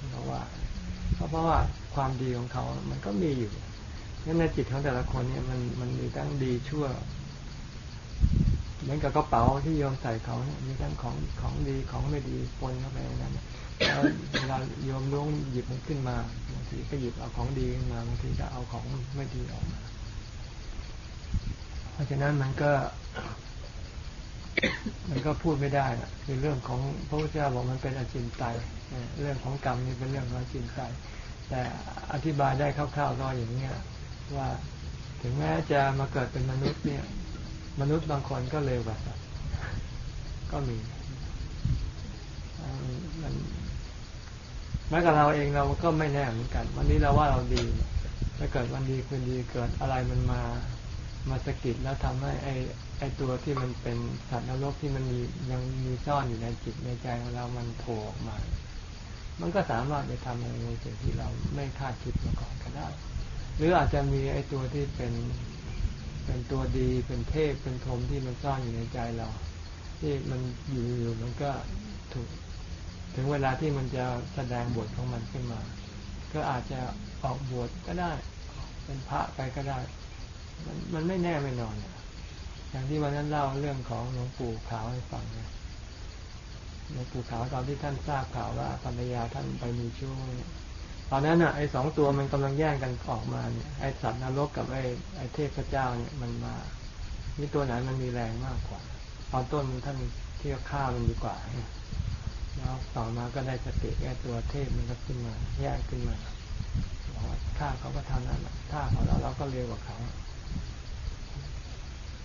เพราะว่าเพราะเพราะว่าความดีของเขา มันก็มีอยู่งั้นในจิตของแต่ละคนเนี่ยมันมันมีทั้งดีชั่ว เหมือนกับกระเป๋าที่โยมใส่ของเนี่ยมีทั้งของของดีของไม่ดีปนเข้าไปในนั้นแล้วเวลาโยมล้วงหยิบมันขึ้นมาบางทีก็หยิบเอาของดีขึ้นมาบางทีก็เอาของไม่ดีออกมา เพราะฉะนั้นมันก็มันก็พูดไม่ได้นะคือเรื่องของพระพุทธเจ้าบอกมันเป็นอจินไตยเอ่อเรื่องของกรรมนี่เป็นเรื่องของอจินไตยแต่อธิบายได้คร่าวๆก็อย่างเนี้ยว่าถึงแม้จะมาเกิดเป็นมนุษย์เนี่ย มนุษย์บางคนก็เลวกว่าสัตว์ก็มีมันแม้กับเราเองเราก็ไม่แน่เหมือนกัน วันนี้เราว่าเราดีถ้าเกิดวันดีคืนดีเกิดอะไรมันมามาสะกิดแล้วทำให้ไอ้ไอ้ตัวที่มันเป็นสัตว์นรกที่มันมียังมีซ่อนอยู่ในจิตในใจของเรา มันโผล่ออกมา มันก็สามารถไปทำในสิ่งที่เราไม่คาดคิดมาก่อนก็ได้ หรืออาจจะมีไอ้ตัวที่เป็น เป็นตัวดีเป็นเทพเป็นพรหมที่มันซ่อนอยู่ในใจเรา ที่มันอยู่อยู่มันก็ถูก ถึงเวลาที่มันจะแสดงบทของมันขึ้นมา ก็อาจจะออกบวชก็ได้ เป็นพระไปก็ได้ มันมันไม่แน่ไม่นอนอะอย่างที่วันนั้นเล่าเรื่องของหลวงปู่ขาวให้ฟังนะหลวงปู่ขาวตอนที่ท่านทราบข่าวว่าภรรยาท่านไปมีชู้เนี่ย ตอนนั้นอะไอ้สองตัวมันกำลังแย่งกันออกมาเนี่ยไอ้สัตว์นรกกับไอ้ไอ้เทพเจ้าเนี่ยมันมานี่ตัวไหนมันมีแรงมากกว่า ตอนต้นท่านที่ฆ่ามันดีกว่าเนี่ยแล้วต่อมาก็ได้สติไอ้ตัวเทพมันก็ขึ้นมา แยกขึ้นมาท่าฆ่าเขาก็ทำนั้นน่ะฆ่าเขาแล้วเราก็เร็วกว่าเขา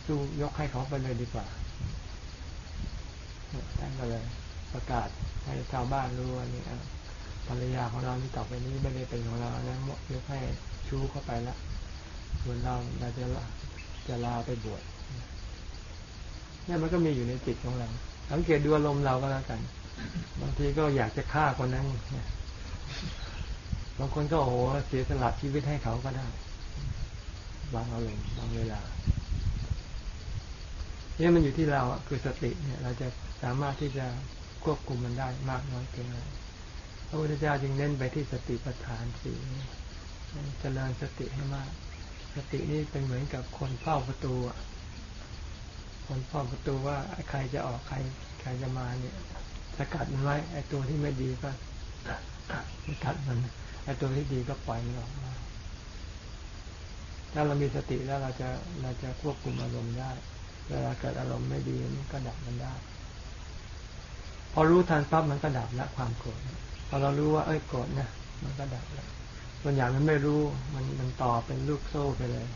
สู้ยกให้เขาไปเลยดีกว่าเนี่ยท่านก็เลยประกาศให้ชาวบ้านรู้ว่านี่ ภรรยาของเราที่ต่อไปนี้ไม่ได้เป็นของเรานะยกให้ชู้เข้าไปละส่วนเราเราจะจะลาไปบวชเนี่ยมันก็มีอยู่ในจิตของเรา สังเกตดูอารมณ์เราก็แล้วกัน บางทีก็อยากจะฆ่าคนนั้นบางคนก็โอ้โหเสียสละชีวิตให้เขาก็ได้บางอารมณ์บางเวลาเนี่ยมันอยู่ที่เราคือสติเนี่ย เราจะสามารถที่จะควบคุมมันได้มากน้อยเพียงไร ระพุทธเจ้าจึงเน้นไปที่สติปัฏฐานสี่เจริญสติให้มาก สตินี่เป็นเหมือนกับคนเฝ้าประตูคนเฝ้าประตูว่าใครจะออกใคร ใครจะมาเนี่ยสกัดมันไว้ไอ้ตัวที่ไม่ดีก็สกัดมันไอ้ตัวที่ดีก็ปล่อยมันออกมาถ้าเรามีสติแล้วเราจะเราจะควบคุมอารมณ์ได้ เวลาเกิดอารมณ์ไม่ดีมันก็ดับมันได้ พอรู้ทันปั๊บมันก็ดับละความโกรธ อเรารู้ว่าเอ้ยโกรธนะมันก็ดับแล้วบางอย่างมันไม่รู้มันมันต่อเป็นลูกโซ่ไปเลย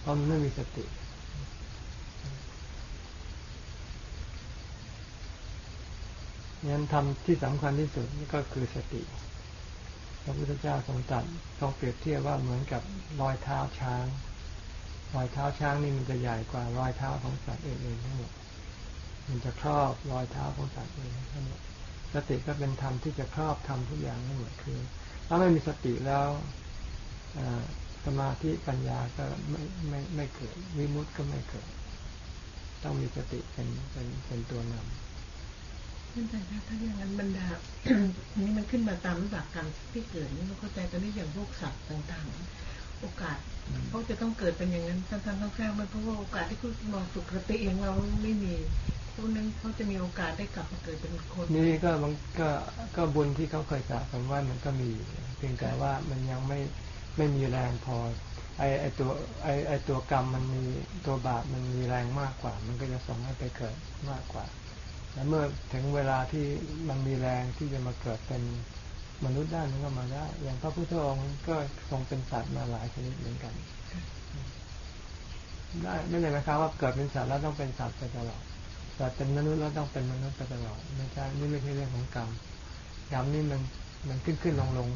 เพราะมันไม่มีสติงั้นทำที่สำคัญที่สุดนี่ก็คือสติพระพุทธเจ้าทรงตรัสทรงเปรียบเทียบว่าเหมือนกับรอยเท้าช้าง รอยเท้าช้างนี่มันจะใหญ่กว่ารอยเท้าของสัตว์อื่นๆทั้งหมดมันจะครอบรอยเท้าของสัตว์อื่นทั้งหมด สติก็เป็นธรรมที่จะครอบทำทุกอย่างทั้งหมดคือ ถ้าไม่มีสติแล้วสมาธิปัญญาก็ไม่ไม่ไม่เกิดวิมุตติก็ไม่เกิด ต้องมีสติเป็นเป็นเป็นตัวนำท่านอาจารย์ถ้าอย่างนั้นบรรดานี้มันขึ้นมาตามวิบากกรรมที่เกิดนี่เราเข้าใจตอนนี้อย่างพวกสัตว์ต่างๆ โอกาสเขาจะต้องเกิดเป็นอย่างนั้นทั้งๆทั้งแท้มันเพราะว่าโอกาสที่คุณมองสุขติเองเราไม่มี พวกนั้นเขาจะมีโอกาสได้กลับมาเกิดเป็นคนนี่ก็มันก็ก็บุญที่เขาเคยสะสมว่ามันก็มีเพียงแต่ว่ามันยังไม่ไม่มีแรงพอ ไอไอตัวไอไอตัวกรรมมันมีตัวบาปมันมีแรงมากกว่า มันก็จะส่งให้ไปเกิดมากกว่าแต่เมื่อถึงเวลาที่มันมีแรงที่จะมาเกิดเป็นมนุษย์ได้มันก็มาได้ อย่างพระพุทธองค์ก็ทรงเป็นสัตว์มาหลายชนิดเหมือนกันได้ไม่ได้หมายความว่าเกิดเป็นสัตว์แล้วต้องเป็นสัตว์ไปตลอด แต่เป็นมนุษย์แล้วต้องเป็นมนุษย์ไปตลอดไม่ใช่นี่ไม่ใช่เรื่องของกรรมกรรมนี่มันมันขึ้นขึ้นลงลง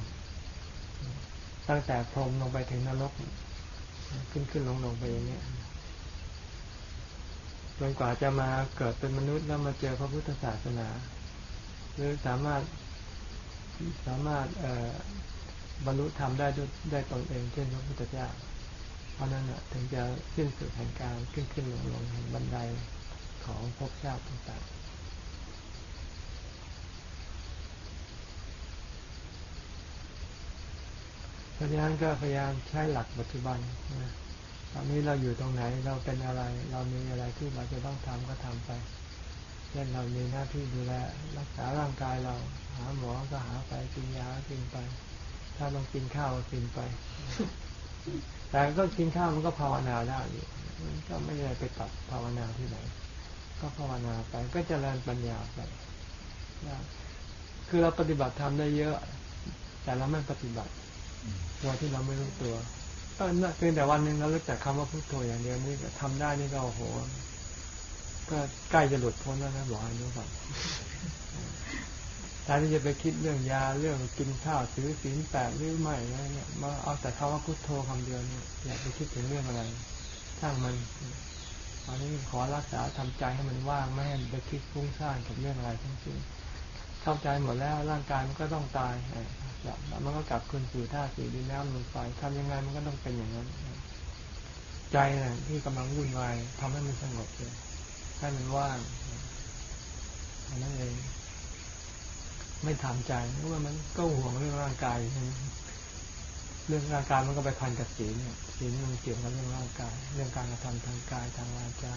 ตั้งแต่พรมลงไปถึงนรก ขึ้นขึ้นลงลงไปอย่างนี้จนกว่าจะมาเกิดเป็นมนุษย์แล้วมาเจอพระพุทธศาสนา หรือสามารถสามารถบรรลุธรรมได้ด้วยได้ตนเองเช่นพระพุทธเจ้าเพราะนั้นถึงจะสิ้นสุดแห่งการขึ้นขึ้นลงลงแห่งบันได ของภพชาติต่างๆเพราะฉะนั้นก็พยายามใช้หลักปัจจุบันนะตอนนี้เราอยู่ตรงไหนเราเป็นอะไร เรามีอะไรที่เราจะต้องทำก็ทำไปเช่นเรามีหน้าที่ดูแลรักษาร่างกายเราหาหมอก็หาไปกินยากินไป ถ้าต้องกินข้าวก็กินไป แต่ก็กินข้าวมันก็ภาวนาได้อยู่มันก็ไม่ได้ไปตัดภาวนาที่ไหน ก็ภาวนาไป ก็จเจริญปัญญาไปคือเราปฏิบัติทำได้เยอะ แต่เราไม่ปฏิบัติตัวที่เราไม่รู้ตัวก็เพียงแต่วันหนึ่งเราเลิกจากคำว่าพุทโธอย่างเดียวนี่ทำได้นี่ก็โอ้โห ก็ใกล้จะหลุดพ้นแล้วนะบอกให้รู้ก่อนแทนที่จะไปคิดเรื่องยาเรื่องกินข้าวซื้อสินแปดหรือไม่อะไรเนี่ยมาเอาแต่คำว่าพุทโธคำเดียวเนี่ยอย่าไปคิดถึงเรื่องอะไรช่างมัน ตอนนี้ขอรักษาทำใจให้มันว่างไม่ให้ไปคิดฟุ้งซ่านกับเรื่องอะไรทั้งสิ้นเข้าใจหมดแล้วร่างกายมันก็ต้องตายแล้วมันก็กลับคืนสู่ธาตุสี่ดินน้ำลมไฟทำยังไงมันก็ต้องเป็นอย่างนั้น ใจนะที่กำลังวุ่นวายทำให้มันสงบเลยให้มันว่างอันนั้นเองไม่ทำใจเพราะว่ามันก็ห่วงเรื่องร่างกายเรื่องร่างกายมันก็ไปพันกับศีเนี่ย ศีลมันเกี่ยวกับเรื่องร่างกาย เรื่องการกระทำทางกายทางวาจา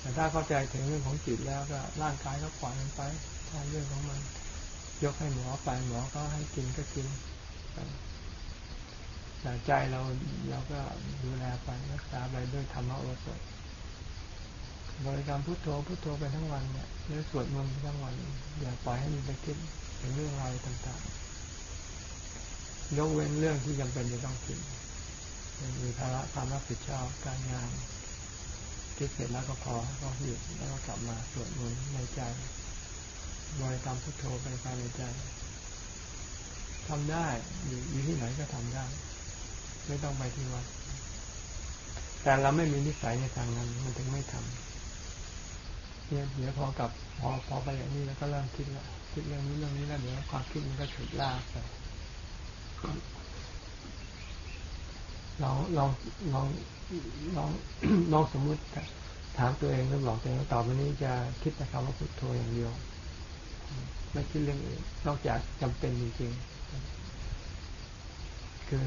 แต่ถ้าเข้าใจถึงเรื่องของจิตแล้วก็ร่างกายก็ปล่อยมันไปทำเรื่องของมัน ยกให้หมอไปหมอก็ให้กินก็กินแต่ใจเราเราก็ดูแลไปรักษาไปด้วยธรรมโอสถบริกรรมพุทโธพุทโธไปทั้งวันเนี่ยหรือสวดมนต์ทั้งวัน อย่าปล่อยให้มันไปคิดถึงเรื่องอะไรต่างๆยกเว้นเรื่องที่จำเป็นจะต้องคิด มีภาระความรับผิดชอบการงานคิดเสร็จแล้วก็พอก็หยุดแล้วก็กลับมาสวดมนต์ในใจบริกรรมพุทโธไปภายในใจทำได้อยู่อยู่ที่ไหนก็ทำได้ ไม่ต้องไปที่วัดแต่เราไม่มีนิสัยในทางนั้น มันถึงไม่ทำเนี่ยเดี๋ยวพอกลับพอพอไปอย่างนี้แล้วก็เริ่มคิดละคิดเรื่องนี้เรื่องนี้แล้วเดี๋ยวความคิดมันก็ถูกลากไป ลองลองลองลองลองสมมุติถามตัวเองแล้วบอกตัวเองต่อไปนี้จะคิดแต่คำว่าพุทโธอย่างเดียว ไม่คิดเรื่องอื่นนอกจากจำเป็นจริงๆคือ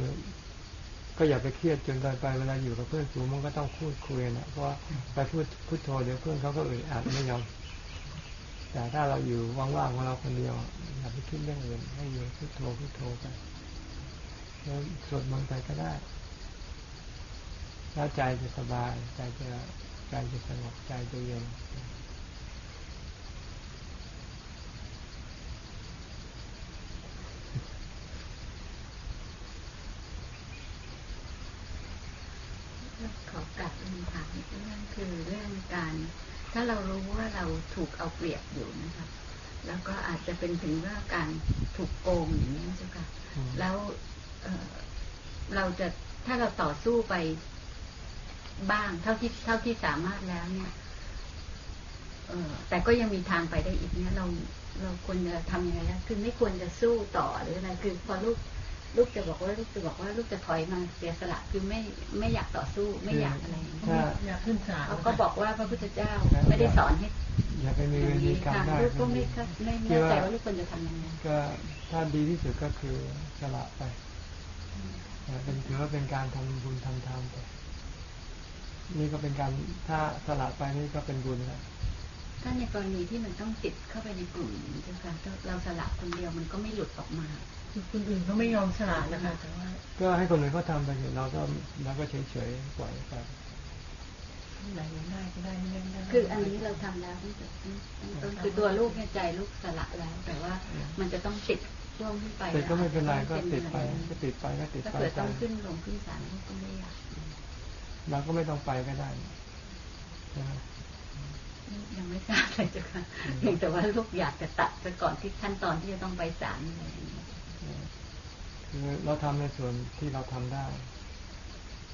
ก็อย่าไปเครียดจนเกินไปเวลาอยู่กับเพื่อนสูงมันก็ต้องพูดคุยนะเพราะไปพูดพุทโธเดี๋ยวเพื่อนเขาก็อึดอัดไม่ยอมแต่ถ้าเราอยู่ว่างๆของเราคนเดียวอย่าไปคิดเรื่องอื่นให้อยู่พุทโธพุทโธไปแล้วสวดมนต์ไปก็ได้ แล้วใจจะสบาย ใจจะใจจะสงบใจจะเย็นขอกลับคำถามอีกเรื่องคือเรื่องการ ถ้าเรารู้ว่าเราถูกเอาเปรียบอยู่นะครับแล้วก็อาจจะเป็นถึงว่าการถูกโกงอย่างนี้ใช่ไหมแล้วเเราจะถ้าเราต่อสู้ไป บ้าง เท่าที่เท่าที่สามารถแล้วเนี่ยเออแต่ก็ยังมีทางไปได้อีกเนี่ยเราเราควรจะทำยังไงนะคือไม่ควรจะสู้ต่อหรืออะไรคือพอลูกลูกจะบอกว่าลูกจะบอกว่าลูกจะถอยมาเสียสละคือไม่ไม่อยากต่อสู้ไม่อยากอะไรอยากขึ้นศาลเขาก็บอกว่าพระพุทธเจ้าไม่ได้สอนให้อย่าไปมีเวรมีกรรมได้ลูกก็ไม่ไม่แน่ใจว่าลูกควรจะทำยังไงก็ถ้าดีที่สุดก็คือสละไปเป็นถือว่าเป็นการทำบุญทำทานไป นี่ก็เป็นการถ้าสละไปนี่ก็เป็นบุญแล้วถ้าในกรณีที่มันต้องติดเข้าไปในกลุ่มใช่ไหมคะเราสละคนเดียวมันก็ไม่หลุดออกมาคนอื่นเขาไม่ยอมสละนะคะแต่ว่าก็ให้คนอื่นเขาทาไปเถอะเราก็เราก็เฉยเฉยปล่อยไปไหนได้ก็ได้ไม่ได้คืออันนี้เราทำแล้วที่คือตัวลูกในใจลูกสละแล้ว แต่ว่ามันจะต้องติดช่วงที่ไปติดก็ไม่เป็นไรก็ติดไปก็ติดไปก็ติดไปถ้าเกิดต้องขึ้นลงขึ้นศาลก็ไม่อยาก เราก็ไม่ต้องไปก็ได้ยังไม่ทราบเลยจ้ะค่ะเพียงแต่ว่าลูกอยากจะตัดซะก่อนที่ขั้นตอนที่จะต้องไปศาลอะไรอย่างเงี้ยคือเราทำในส่วนที่เราทำได้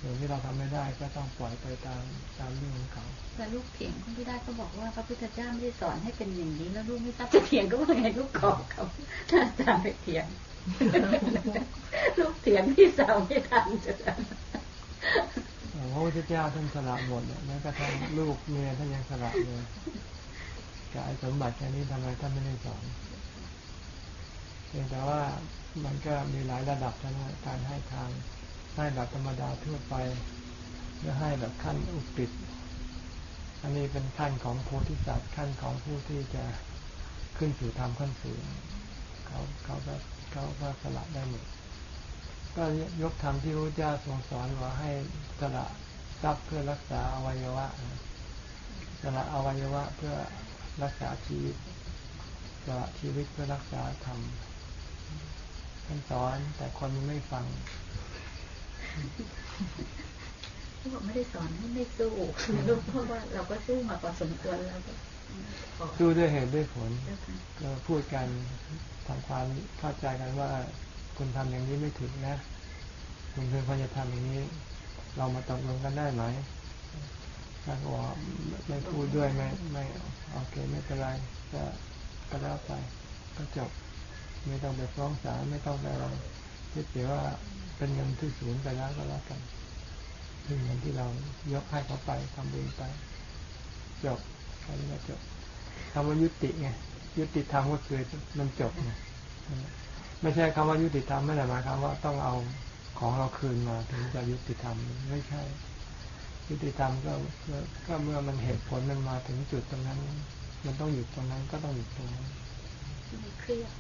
ส่วนที่เราทำไม่ได้ก็ต้องปล่อยไปตามตามเรื่องของเขาแต่ลูกเถียงคนที่ได้ก็บอกว่าพระพุทธเจ้าไม่ได้สอนให้เป็นอย่างนี้แล้วลูกไม่ทราบจะเถียงก็ว่าไงลูกขอเขาถ้าอาจารย์ไปเถียงลูกเถียงพี่สาวไม่ทันจ้ะ พระพุทธเจ้าท่านสละหมดเนี่ยแม้กระทั่งลูกเมียท่านยังสละเลยกายสมบัติแค่นี้ทำไมท่านไม่ได้สอนเพียงแต่ว่ามันก็มีหลายระดับนะการให้ทางให้แบบธรรมดาทั่วไปหรือให้แบบขั้นอุปิตอันนี้เป็นขั้นของโพธิสัตว์ขั้นของผู้ที่จะขึ้นสู่ธรรมขั้นสูงเขาเขาก็เขาก็สละได้หมด ก็ยกธรรมที่พระเจ้าทรงสอนว่าให้สละทรัพย์เพื่อรักษาอวัยวะสละอวัยวะเพื่อรักษาชีวิตสละชีวิตเพื่อรักษาธรรมท่านสอนแต่คนไม่ฟังเขาบอกไม่ได้สอนให้ไม่สู้ลูกเพราะว่าเราก็สู้มาพอสมควรแล้วสู้ด้วยเหตุด้วยผล ก็พูดกันทำความเข้าใจกันว่า คุณทำอย่างนี้ไม่ถูกนะ คุณเพื่อนควรจะทำอย่างนี้ เรามาตกลงกันได้ไหมถ้าบอกไม่พูดด้วยไม่ไม่โอเคไม่เป็นไรก็ก็แล้วไปก็จบไม่ต้องไปฟ้องศาลไม่ต้องไปอะไรคิดเสียว่าเป็นเงินที่สูญไปแล้วก็แล้วกันเป็นเงินที่เรายกให้เขาไปทำบุญไป จบแค่นี้ก็จบคำว่ายุติไงยุติธรรมก็คือมันจบไง ไม่ใช่คำว่ายุติธรรมไม่ได้หมายความว่าต้องเอาของเราคืนมาถึงจะยุติธรรมไม่ใช่ ยุติธรรมก็ก็เมื่อมันเหตุผลมันมาถึงจุดตรงนั้น มันต้องหยุดตรงนั้นก็ต้องหยุดตรงนั้นเครียด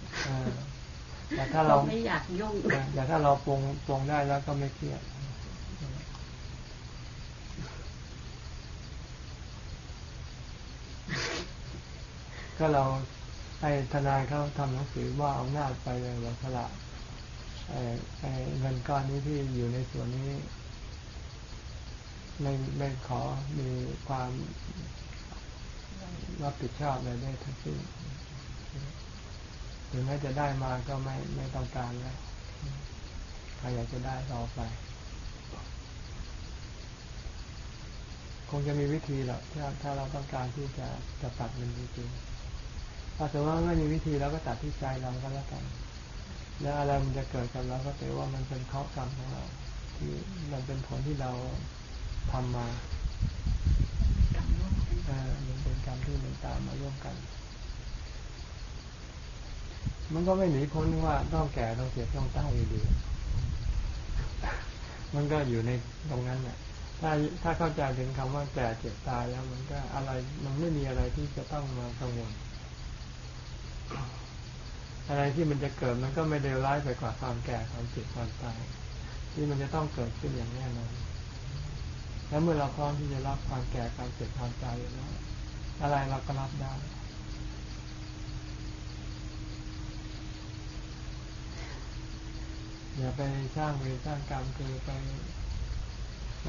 แต่ถ้าเราไม่อยากยุ่งแต่ถ้าเราปรงปรงได้แล้วก็ไม่เครียดก็เรา ให้ทนายเขาทำหนังสือว่าเอาหน้าไปเลยว่าสละเงินก้อนนี้ที่อยู่ในส่วนนี้ ไม่ไม่ขอมีความรับผิดชอบอะไรได้ทั้งสิ้นถึงแม้จะได้มาก็ไม่ไม่ต้องการแล้วใครอยากจะได้รอไป คงจะมีวิธีแหละถ้าถ้าเราต้องการที่จะจะตัดมันจริงๆ ถ้าแต่ว่าไม่มีวิธีเราก็ตัดที่ใจเราก็แล้วกัน แล้วอะไรมันจะเกิดกับเราก็ถือว่ามันเป็นข้อกรรมของเรา ที่มันเป็นผลที่เราทำมามร่วมกันเออมันเป็นกรรมที่มันตามมาร่วมกัน มันก็ไม่หนีพ้นว่าต้องแก่ต้องเจ็บต้องตายอยู่ดีมันก็อยู่ในตรงนั้นแหละถ้าถ้าเข้าใจถึงคำว่าแก่เจ็บตายแล้วมันก็อะไรมันไม่มีอะไรที่จะต้องมากังวล อะไรที่มันจะเกิดมันก็ไม่เลวร้ายไปกว่าความแก่ความเจ็บความตายที่มันจะต้องเกิดขึ้นอย่างแน่นอนแล้วเมื่อเราพร้อมที่จะรับความแก่ความเจ็บความตายอยู่แล้วอะไรเราก็รับได้อย่าไปสร้างเวรสร้างกรรมคือไปไป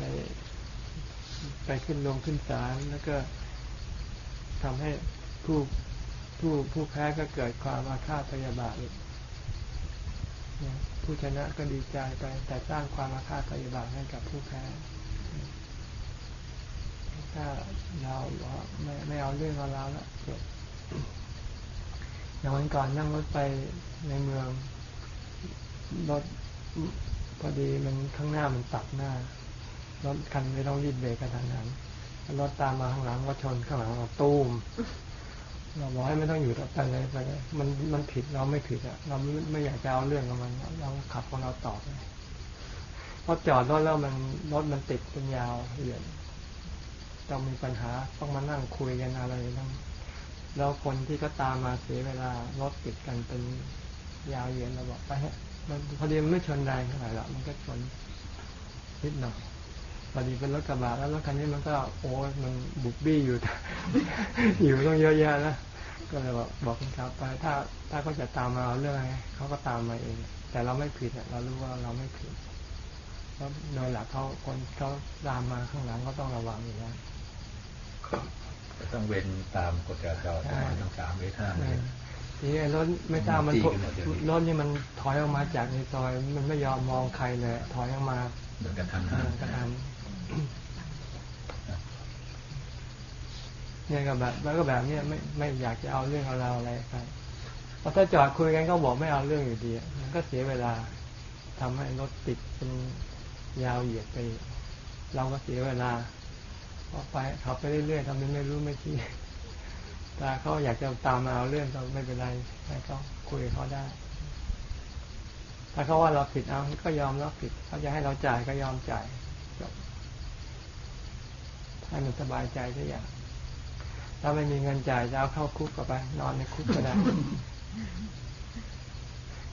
ไปขึ้นลงขึ้นศาลแล้วก็ทำให้ผู้ ผู้ผู้แพ้ก็เกิดความอาฆาตพยาบาทผู้ชนะก็ดีใจไป แต่สร้างความอาฆาตพยาบาทให้กับผู้แพ้ถ้าเราไม่ไม่เอาเรื่องเอาราวแล้วจบอย่างวันก่อนนั่งรถไปในเมืองรถพอดีมันข้างหน้ามันตัดหน้ารถคันไม่ต้องรีบเบรกกันทางนั้นรถตามมาข้างหลังก็ชนข้างหลังเราตูม เราบอกให้ไม่ต้องอยู่ต่อไปเลยไปเลยมันมันผิดเราไม่ผิดอะเราไม่ไม่อยากจะเอาเรื่องกับมัน เราขับของเราต่อไปพอจอดรถแล้วมันรถมันติดเป็นยาวเหยียดต้องมีปัญหาต้องมานั่งคุยกันอะไรนั่งแล้วคนที่ก็ตามมาเสียเวลารถติดกันเป็นยาวเหยียดเราบอกไปฮะมันพอดีมันไม่ชนแรงเท่าไหร่หรอกมันก็ชนนิดหน่อย พอดีเป็นรถกระบะแล้วรถคันนี้มันก็โอ้ยมันบุกบี้อยู่ อยู่ต้องเยอะแยะนะก็เลยบอกบอกคุณครับไปถ้าถ้าเขาจะตามมาเอาเรื่องอะไรเขาก็ตามมาเอง แต่เราไม่ผิดอะเรารู้ว่าเราไม่ผิดเพราะโดยหลักเขาคนเขาตามมาข้างหลังก็ต้องระวังอยู่แล้วก็ต้องเว้นตามกฎจราจรประมาณทั้งสามหรือห้าเมตรทีนี้รถไม่ทราบมันจี้กันหมดเดี๋ยวนี้รถนี่มันถอยออกมาจากในซอย มันไม่ยอมมองใครเลย ถอยออกมาโดยกระทันเอหันอกระทำ เนี่ยก็แบบแล้วก็แบบเนี้ยไม่ไม่อยากจะเอาเรื่องเอาราวอะไรไปเพราะถ้าจอดคุยกันก็บอกไม่เอาเรื่องอยู่ดีมันก็เสียเวลาทำให้รถติดเป็นยาวเหยียดไป เราก็เสียเวลาพอไปขับไปเรื่อยๆทำเป็นไม่รู้ไม่ชี้แต่เขาอยากจะตามมาเอาเรื่องก็ไม่เป็นไรให้เขาคุยกับเขาได้ ถ้าเขาว่าเราผิดเอาก็ยอมรับผิดเขาจะให้เราจ่ายก็ยอมจ่าย ให้มันสบายใจทุกอย่าง ถ้าไม่มีเงินจ่ายจะเอาเข้าคุกก็ไป นอนในคุกก็ได้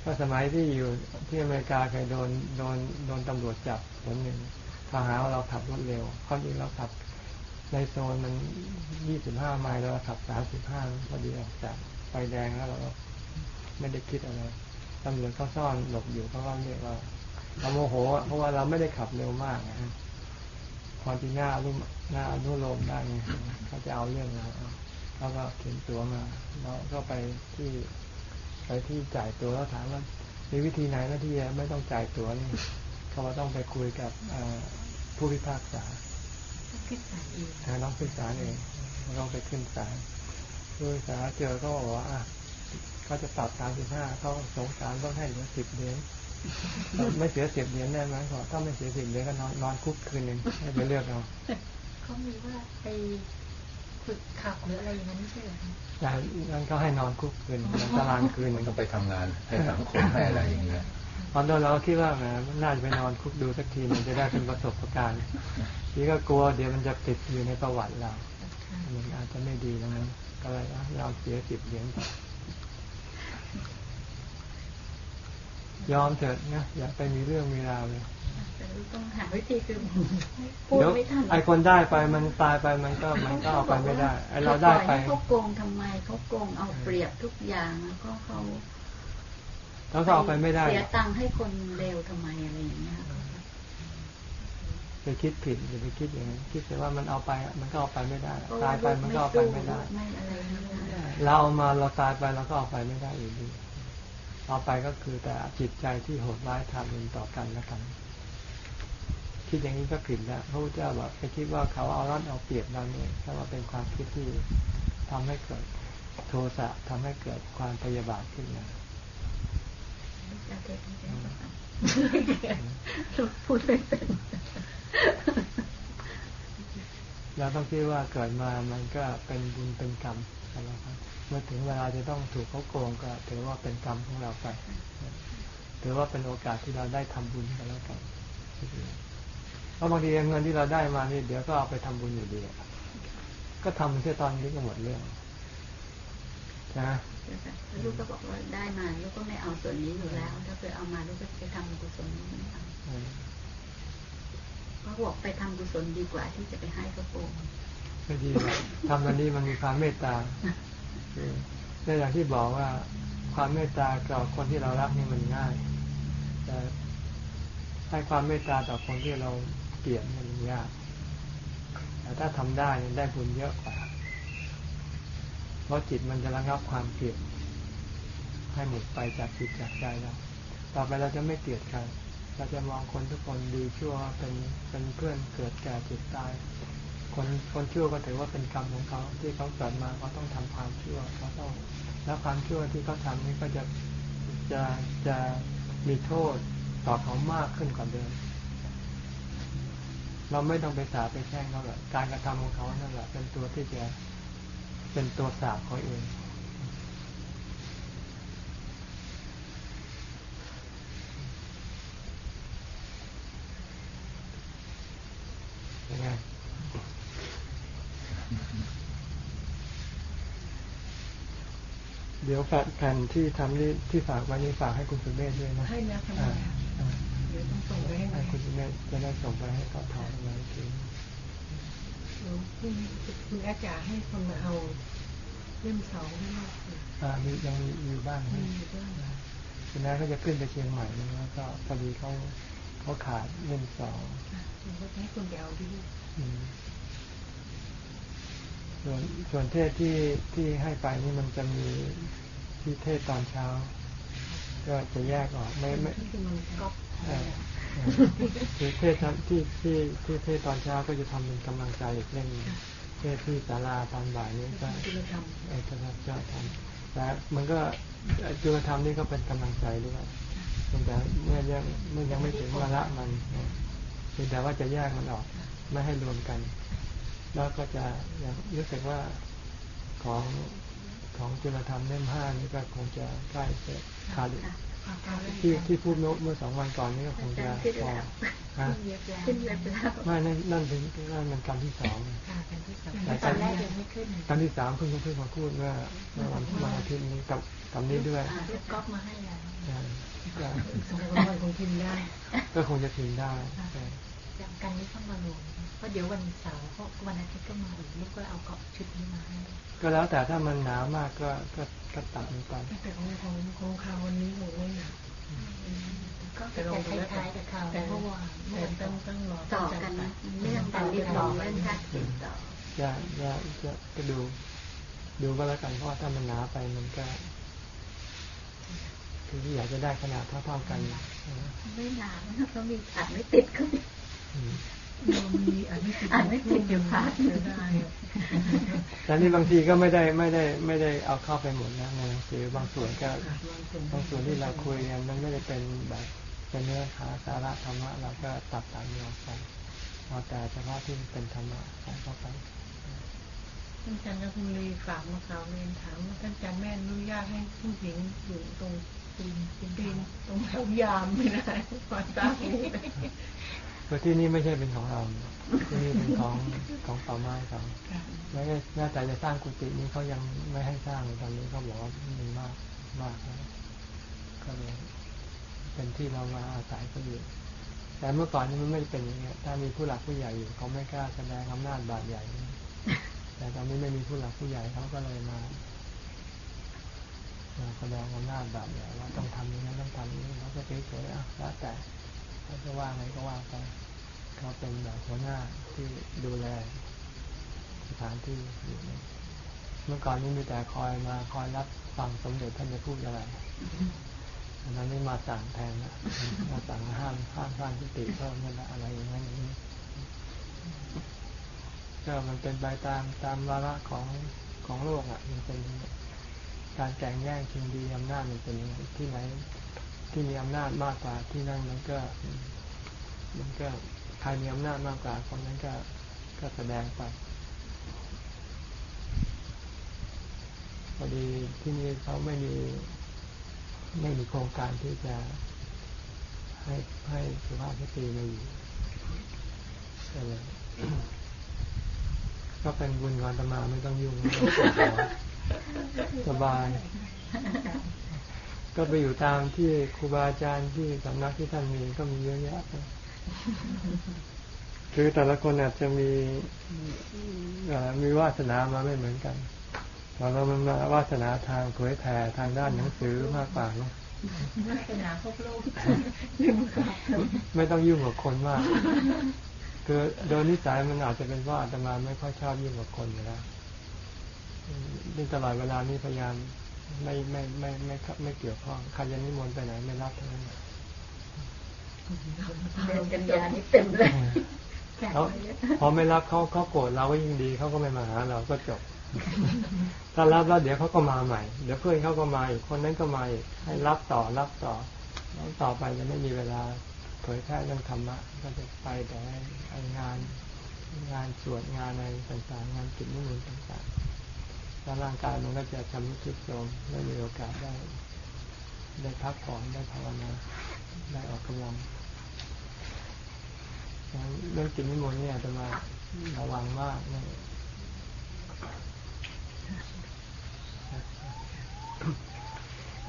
ก็สมัยที่อยู่ที่อเมริกาเคยโดนโดนโดนตำรวจจับคนหนึ่งเขาหาว่าเราขับรถเร็วเขาจริงเราขับในโซนมันยี่สิบห้าไมล์เราขับสามสิบห้าพอดีออกจากไฟแดงแล้วเราไม่ได้คิดอะไรตำรวจเขาซ่อนหลบอยู่เขาก็เรียกเราเราโมโหเพราะว่าเราไม่ได้ขับเร็วมากนะ ความที่หน้ารุ่มหน้านุโลมได้ไงเขาจะเอาเรื่องเราเขาก็เขียนตัวมาเราก็ไปที่ ไปที่จ่ายตัวแล้วถามว่ามีวิธีไหนนะที่จะไม่ต้องจ่ายตัวนี่เขาว่าต้องไปคุยกับผู้พิพากษาคิดสารเอน้องขึ้นศาเองลองไปขึ้นศาลผู้พิพากษาเจอก็บอกว่าเขาจะปรับสามสิบห้าเขาสงสารต้องให้เหลือสิบเหรียญ ไม่เสียสิบเหรียญได้ไหมเขาบอกถ้าไม่เสียสิบเหรียญก็นอนนอนคุกคืนหนึ่งให้ไปเลือกเอาเขามีว่าไปฝึกขับหรืออะไรอย่างนั้นไม่ใช่เหรอคะแต่นั้นเขาให้นอนคุกคืนนอนตารางคืนหมันึ่นงต้องไปทำงานให้สังคมให้อะไรอย่างเงี้ยตอนนั้นเราก็คิดว่าแหมน่าจะไปนอนคุกดูสักทีมันจะได้เป็นประสบการณ์ทีก็กลัวเดี๋ยวมันจะติดอยู่ในประวัติเรามันอาจจะไม่ดีตรงนั้นก็เลยอะเราเสียสิบเหรียญไป ยอมเถิดนะอย่าไปมีเรื่องมีราวเลยแต่ต้องหาวิธีคือพูดเดี๋ยวไม่ทันไอคนได้ไปมันตายไปมันก็มันก็เอาไปไม่ได้ไอเราได้ไปปล่อยให้เขาโกงทำไมเขาโกงเอาเปรียบทุกอย่างแล้วก็เขาเราก็เอาไปไม่ได้เสียตังค์ให้คนเลวทำไมอะไรอย่างเงี้ยไปคิดผิดอย่าไปคิดอย่างนั้นคิดแต่ว่ามันเอาไป มันก็เอาไปไม่ได้ ตายไปมันก็เอาไปไม่ได้ไม่อะไรทั้งนั้นเราเอามาเราตายไปเราก็เอาไปไม่ได้อยู่ดี เอาไปก็คือแต่จิตใจที่โหดร้ายทารุณต่อกันและกัน คิดอย่างนี้ก็ผิดแล้วพระพุทธเจ้าบอกไปคิดว่าเขาเอารัดเอาเปรียบเราเนี่ยถ้าว่าเป็นความคิดที่ทำให้เกิดโทสะทำให้เกิดความพยาบาทขึ้นมาพูดไม่เป็นเราต้องคิดว่าเกิดมามันก็เป็นบุญเป็นกรรมกันแล้วครับ เมื่อถึงเวลาจะต้องถูกเขาโกงก็ถือว่าเป็นกรรมของเราไปถือว่าเป็นโอกาสที่เราได้ทำบุญกันแล้วกันเพราะบางทีเงินที่เราได้มานี่เดี๋ยวก็เอาไปทำบุญอยู่ดีอะก็ทำแค่ตอนนี้ก็หมดเรื่องนะลูกก็บอกว่าได้มาลูกก็ไม่เอาส่วนนี้อยู่แล้ว ถ้าเกิดเอามาลูกก็ไปทำกุศลนี้ไม่เอาเออเพราะบอกไปทำกุศลดีกว่าที่จะไปให้เขาโกงไม่ดีหรอกทำอันนี้มันมีความเมตตาคือ ในอย่างที่บอกว่าความเมตตากับคนที่เรารักนี่มันง่าย แต่ให้ความเมตตาต่อคนที่เราเกลียดนี่มันยาก แต่ถ้าทำได้นี่ได้บุญเยอะกว่า เพราะจิตมันจะระงับความเกลียดให้หมดไปจากจิตจากใจเรา ต่อไปเราจะไม่เกลียดใคร เราจะมองคนทุกคนดีชั่วเป็นเป็นเพื่อนเกิดแก่เจ็บตาย คนคนชั่วก็ถือว่าเป็นกรรมของเขาที่เขาเกิดมาเขาต้องทำความชั่วเขาต้องแล้วความชั่วที่เขาทำนี่ก็จะจะจะมีโทษต่อเขามากขึ้นกว่าเดิม เราไม่ต้องไปสาไปแช่งเขาหรอกการกระทำของเขานั่นแหละเป็นตัวที่จะเป็นตัวสาบเขาเองยังไง เดี๋ยวแฟนแผ่นที่ทำนี่ที่ฝากไว้นี่ฝากให้คุณสุเมธด้วยนะให้แล้วทำไมอ่าอะอ่าเดี๋ยวต้องส่งไปให้ให้คุณสุเมธจะได้ส่งไปให้เขาถอนไว้ทีเดี๋ยวพรุ่งนี้คุณอาจารย์ให้คนมาเอาเล่มเสาให้ลูกหน่อยอ่ามียังมีอยู่บ้างมีนะอยู่ด้วยคุณน้าเขาจะขึ้นไปเชียงใหม่นะแล้วก็พอดีเขาเขาขาดเล่มสองค่ะเดี๋ยวก็ให้คุณไปเอาที่ลูกอืม ส่วนส่วนเทศที่ที่ให้ไปนี่มันจะมีที่เทศตอนเช้า ก็จะแยกออกไม่ไม่ที่มันก๊อปเอ่อเอ่อคือเทศที่ที่ที่เทศตอนเช้าก็จะทำเป็นกำลังใจอีกเล่มหนึ่งเทศที่ศาลาตอนบ่ายนี้ก็ที่เราทเอกจะจะทำแต่มันก็จุลธรรมนี่ก็เป็นกำลังใจด้วยเพียงแต่เมื่อยังเมื่อยังไม่ถึงวาระมันเพียงแต่ว่าจะแยกมันออก ไม่ให้รวมกัน แล้วก็จะอย่างรู้สึกว่าของของจุลธรรมเล่มห้านี่ก็คงจะใกล้จะขาดอีกำที่ที่พูดเมื่อเมื่อสองวันก่อนนี่ก็คงจะพอฮะขึ้นเล็บแล้วไม่นั่นนั่นถึงนั่นมันการที่สองค่ะเป็นที่สองแต่ตอนแรกยังไม่ขึ้นการที่สามเพิ่งเพิ่งมาพูดเมื่อเมื่อวันวันอาทิตย์นี้กับกับนี้ด้วยลูกก๊อปมาให้แล้วอ่าก็สองวันคงพิมพ์ได้ ก็คงจะถึงได้ใช่จำกันนี้ต้องมารวม เพราะเดี๋ยววันเสาร์เพราะวันอาทิตย์ก็มาอีกลูกก็เอาเกาะชุดนี้มาให้ก็แล้วแต่ถ้ามันหนามากก็ก็ก็ตัดมันไปแต่ของของของคราววันนี้คงไม่หนักก็จะคล้ายๆกับเขาวเมื่อวานแต่ต้องต้องรอต่อกันนะเรื่องการติดต่อเรื่องการติดต่อจะจะจะก็ดู ดูก็แล้วกันเพราะว่าถ้ามันหนาไปมันก็คืออยากจะได้ขนาดเท่าๆกันนะไม่นานนะเขามีอ่านไม่ติดก็มีอื มมีอ่านไม่ติดอ่านไม่ติดอยู่พาร์ทหนึ่งได้แต่นี่บางทีก็ไม่ได้ไม่ได้ไม่ได้เอาเข้าไปหมดนะในหนังสือบางส่วนก็บางส่วนที่เราคุยกันมันไม่ได้เป็นแบบเป็นเนื้อหาสาระธรรมะเราก็ตัดตัดออกไปเอาแต่เฉพาะที่เป็นธรรมะใส่เข้าไปท่านอาจารย์คุณลีฝากมาข่าวเรียนถามว่าท่านอาจารย์แม่อนุญาตให้ผู้หญิงอยู่ตรงตีนตีนตรงแถวยามไม่ได้ก่อนตั้งนี้ คือที่นี่ไม่ใช่เป็นของเรา ที่นี่เป็นของของป่าไม้เขาแม้แม้แต่จะสร้างกุฏินี้เขายังไม่ให้สร้างตอนนี้เขาบอกว่ามันมากมากแล้วก็เลยเป็นที่เรามาอาศัยก็อยู่แต่เมื่อก่อนนี้มันไม่เป็นอย่างนี้ยถ้ามีผู้หลักผู้ใหญ่อยู่เขาไม่กล้าแสดงอำนาจบาดใหญ่ แต่ตอนนี้ไม่มีผู้หลักผู้ใหญ่เขาก็เลยมามาแสดงอำนาจบาดใหญ่ว่าต้องทำอย่างนั้นต้องทำอย่างนี้เขาก็เฉยๆอะแล้วแต่ เขาจะว่าไงก็ว่าไปเขาเป็นแบบหัวหน้าที่ดูแลสถานที่อยู่เมื่อก่อนนี้มีแต่คอยมาคอยรับฟังสมเด็จท่านจะพูดอะไรอันนั้นนี่มาสั่งแทนนะมาสั่งห้ามห้ามสร้างกุฏิเพิ่มนั่นอะไรอย่างนั้นอย่างนี้ก็มันเป็นไปตามตามวาระของของโลกอะ มันเป็นการแข่งแย่งชิงดีอำนาจมันเป็นอย่างนี้ที่ไหน ที่มีอำนาจมากกว่าที่นั่นมันก็ มันก็ใครมีอำนาจมากกว่าคนนั้นก็ก็แสดงไปพอดีที่นี่เขาไม่มีไม่มีโครงการที่จะให้ให้สุภาพสตรีมาอยู่ก็เลยก็เป็นบุญงานตมาไม่ต้องยุ่งสบาย ก็ไปอยู่ตามที่ครูบาอาจารย์ที่สำนักที่ท่านมีก็มีเยอะแยะไปคือแต่ละคนอาจจะมีเอ่อมีวาสนามาไม่เหมือนกันเราเรามันมาวาสนาทางเผยแผ่ทางด้านหนังสือมากกว่าเนอะวาสนาครบโลกไม่ต้องยุ่งกับคนมากคือโดยนิสัยมันอาจจะเป็นว่าอาตมาไม่ค่อยชอบยุ่งกับคนอยู่แล้วนี่ตลอดเวลานี้พยายาม ไม่ไม่ไม่ไม่ไม่ไม่เกี่ยวข้องใครจะนิมนต์ไปไหนไม่รับทั้งนั้นเดินกันยานี่เต็มเลยเขาพอไม่รับเขาเขาโกรธเราก็ยิ่งดีเขาก็ไม่มาหาเราก็จบ ถ้ารับแล้วเดี๋ยวเขาก็มาใหม่ เดี๋ยวเพื่อนเขาก็มาอีกคนนั้นก็มาอีกให้รับต่อรับต่อแล้วต่อไปจะไม่มีเวลาเผยแพร่เรื่องธรรมะก็จะไปแต่ไอ้งานงานสวดงานอะไรต่างๆงานกิจนิมนต์ต่างๆ แล้วร่างกายมันก็จะชำรุดทรุดโทรมไม่มีโอกาสได้ ได้พักผ่อนได้ภาวนาได้ออกกำลังเรื่องกินนิมนต์เนี่ยจะมาระวังมากเนะย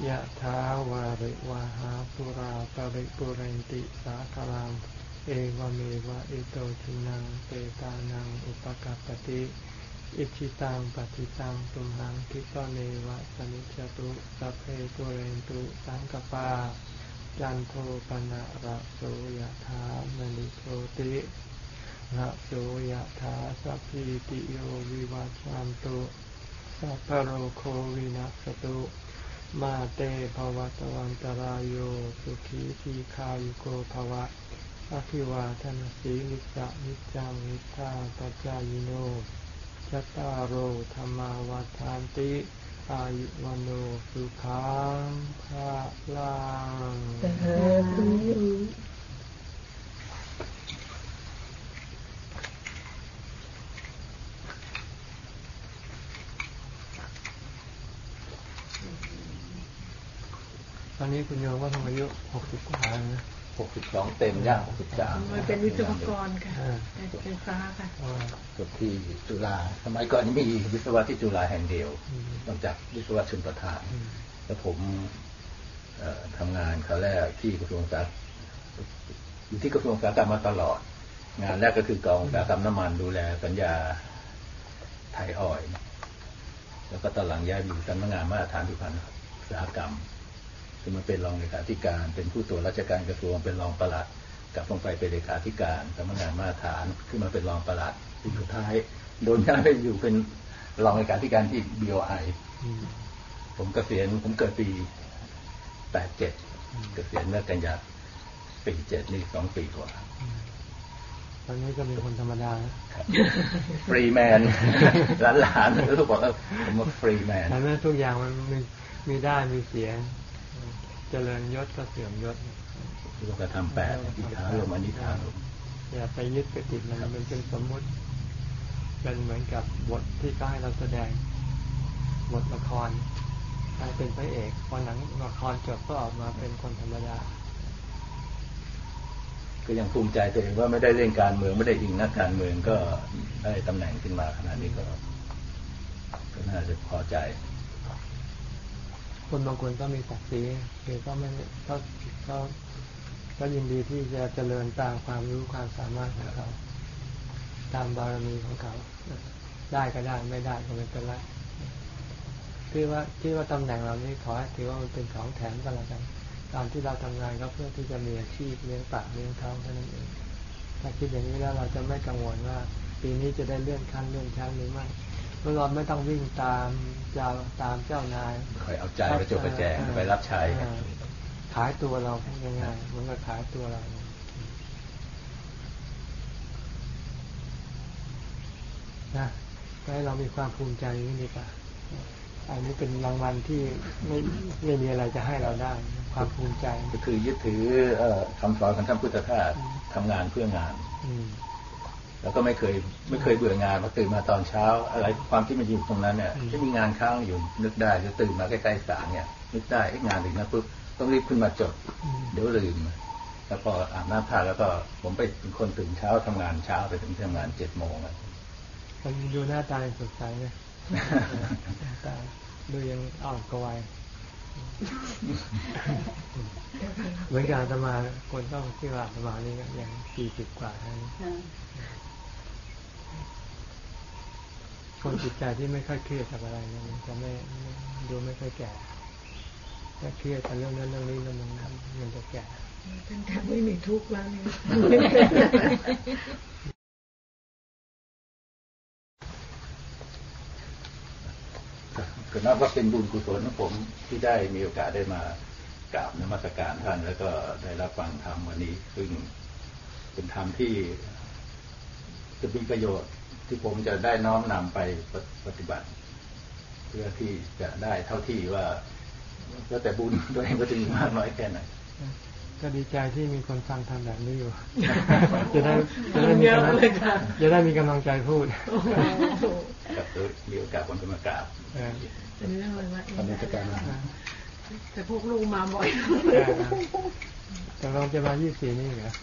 ยะถาวาริวาหาปุราปะริปุเรนติสาคลัง เอวเมวะอิโตทินังเปตานัง อุปกัปปติ อิชิตังปฏิตังตุมหังคิปะเมวะสมิจตุสัพเพปุเรนตุสังกปา จันโทปนะระโสยถามณิโชติระโสยถาสัพพิติโยวิวัชชันตุสัพพโรโควินัสตุมาเตภวัตวันตรายโยสุขีทีขายุโกภวะอภิวาทนาสีลิสะนิจังนิธาปจายโน จตารโรธรรมาวัฏานติ อายุวโนสุขังภาลังตอนนี้คุณโยมก็ทำอายุหกสิบกว่าแล้วนะ หกสิบสองเต็มย่างหกสิบสามมันเป็นวิศวกรค่ะอ่าไฟฟ้าค่ะอ่าจบที่จุฬาสมัยก่อนนี้มีวิศวะที่จุฬาแห่งเดียวอืมนอกจากวิศวะชุนประทานอืมแล้วผมเอ่อทำงานคราวแรกที่กระทรวงสาธารณอยู่ที่กระทรวงอุตสาหกรรมมาตลอด งานแรกก็คือกองอุตสาหกรรมน้ำมันดูแลสัญญาไทยออยล์แล้วก็ตอนหลังย้ายไปอยู่สำนักงานมาตรฐานพิพันธ์อุตสาหกรรม ซึ่งมันเป็นรองเลขาธิการ เป็นผู้ตรวจราชการกระทรวงเป็นรองปลัดกลับลงไปเป็นเลขาธิการสำนักงานมาตรฐานขึ้นมาเป็นรองปลัดที่สุดท้ายโดนย้ายไปอยู่เป็นรองเลขาธิการที่ BOI อืมผมเกษียณผมเกิดปีแปดเจ็ดเกษียณเมื่อกันยาปีเจ็ดนี่สองปีกว่าตอนนี้ก็เป็นคนธรรมดานะฟรีแมนหลานๆลูกบอกว่าผมว่าฟรีแมนทำให้ทุกอย่างมันมีมีได้มีเสีย เจริญยศก็เสื่อมยศลูกก็ทำแปดอิทธาลมอนิธาลมอย่าไปยึดไปติดมันมันเป็นสมมุติเป็นเหมือนกับบทที่เขาให้เราแสดงบทละครใครเป็นพระเอกพอหนังละครจบก็ออกมาเป็นคนธรรมดาก็ยังภูมิใจตัวเองว่าไม่ได้เล่นการเมืองไม่ได้อิงนักการเมืองก็ได้ตำแหน่งขึ้นมาขนาดนี้ก็ ก็น่าจะพอใจ คนบางคนก็มีศักดิ์ศรีคือก็ไม่ก็ก็ก็ยินดีที่จะเจริญตามความรู้ความสามารถของเขา ตามบารมีของเขา ได้ก็ได้ไม่ได้ก็ไม่เป็นไรที่ว่าที่ว่าตำแหน่งเหล่านี้ขอถือว่ามันเป็นของแถมกันแล้วกันตามที่เราทำงานก็เพื่อที่จะมีอาชีพเลี้ยงปากเลี้ยงท้องเท่านั้นเองถ้าคิดอย่างนี้แล้วเราจะไม่กังวลว่า ปีนี้จะได้เลื่อนขั้นเลื่อนชั้นหรือไม่ เพราะเราไม่ต้องวิ่งตามเจ้าตามเจ้านายคอยเอาใจไปจบประแจงไปรับใช้อ่าขายตัวเราง่ายๆเหมือนกับขายตัวเรานะให้เรามีความภูมิใจอย่างนี้ดีกว่าอันนี้เป็นรางวัลที่ไม่ไม่มีอะไรจะให้เราได้ ความภูมิใจ ก็คือยึดถือเอ่อคำสอนของท่านพุทธทาสทำงานเพื่องาน อืม แล้วก็ไม่เคยไม่เคยเบื่องานพอตื่นมาตอนเช้า อะไรความที่มันอยู่ตรงนั้นเนี่ยอืมที่มีงานค้างอยู่นึกได้จะตื่นมาใกล้ๆสารเนี่ยนึกได้ไอ้งานถึงนั้นปุ๊บต้องรีบขึ้นมาจดอืมเดี๋ยวลืมแล้วก็อาบน้ำท่าแล้วก็ผมไปเป็นคนตื่นเช้าทำงานเช้าไปถึงทำงานเจ็ดโมงอะมันดูหน้าตาสดใสนะหน้าตาดูยังอ่อนกว่าวัยเหมือนกับอาตมาคนต้องที่ว่าอาตมานี่ก็ยังสี่สิบกว่าเท่านั้น คนจิตใจที่ไม่ค่อยเครียดกับอะไรเนี่ยมันจะไม่ดูไม่ค่อยแก่ถ้าเครียดกับเรื่องนั้นเรื่องนี้แล้วมันมันจะแก่ท่านแทบไม่มีทุกข์แล้วเนี่ยก็นับว่าเป็นบุญกุศลของผมที่ได้มีโอกาสได้มากราบนมัสการท่านแล้วก็ได้รับฟังธรรมวันนี้ ซึ่งเป็นธรรมที่จะมีประโยชน์ ที่ผมจะได้น้อมนำไปปฏิบัติ เพื่อที่จะได้เท่าที่ว่าแล้วแต่บุญตัวเองก็จะมีมากน้อยแค่ไหนก็ดีใจที่มีคนฟังทำแบบนี้อยู่ จะได้จะได้มีเยอะกำลังเลยค่ะจะได้มีกำลังใจพูดโอ้โหกับมีโอกาสคนจะมากราบเอออันนี้เรื่องอะไรวะตอนนี้จะการมาแต่พวกลูกมาบ่อยเออแต่เราจะมายี่สี่นี่เหรอค่ะ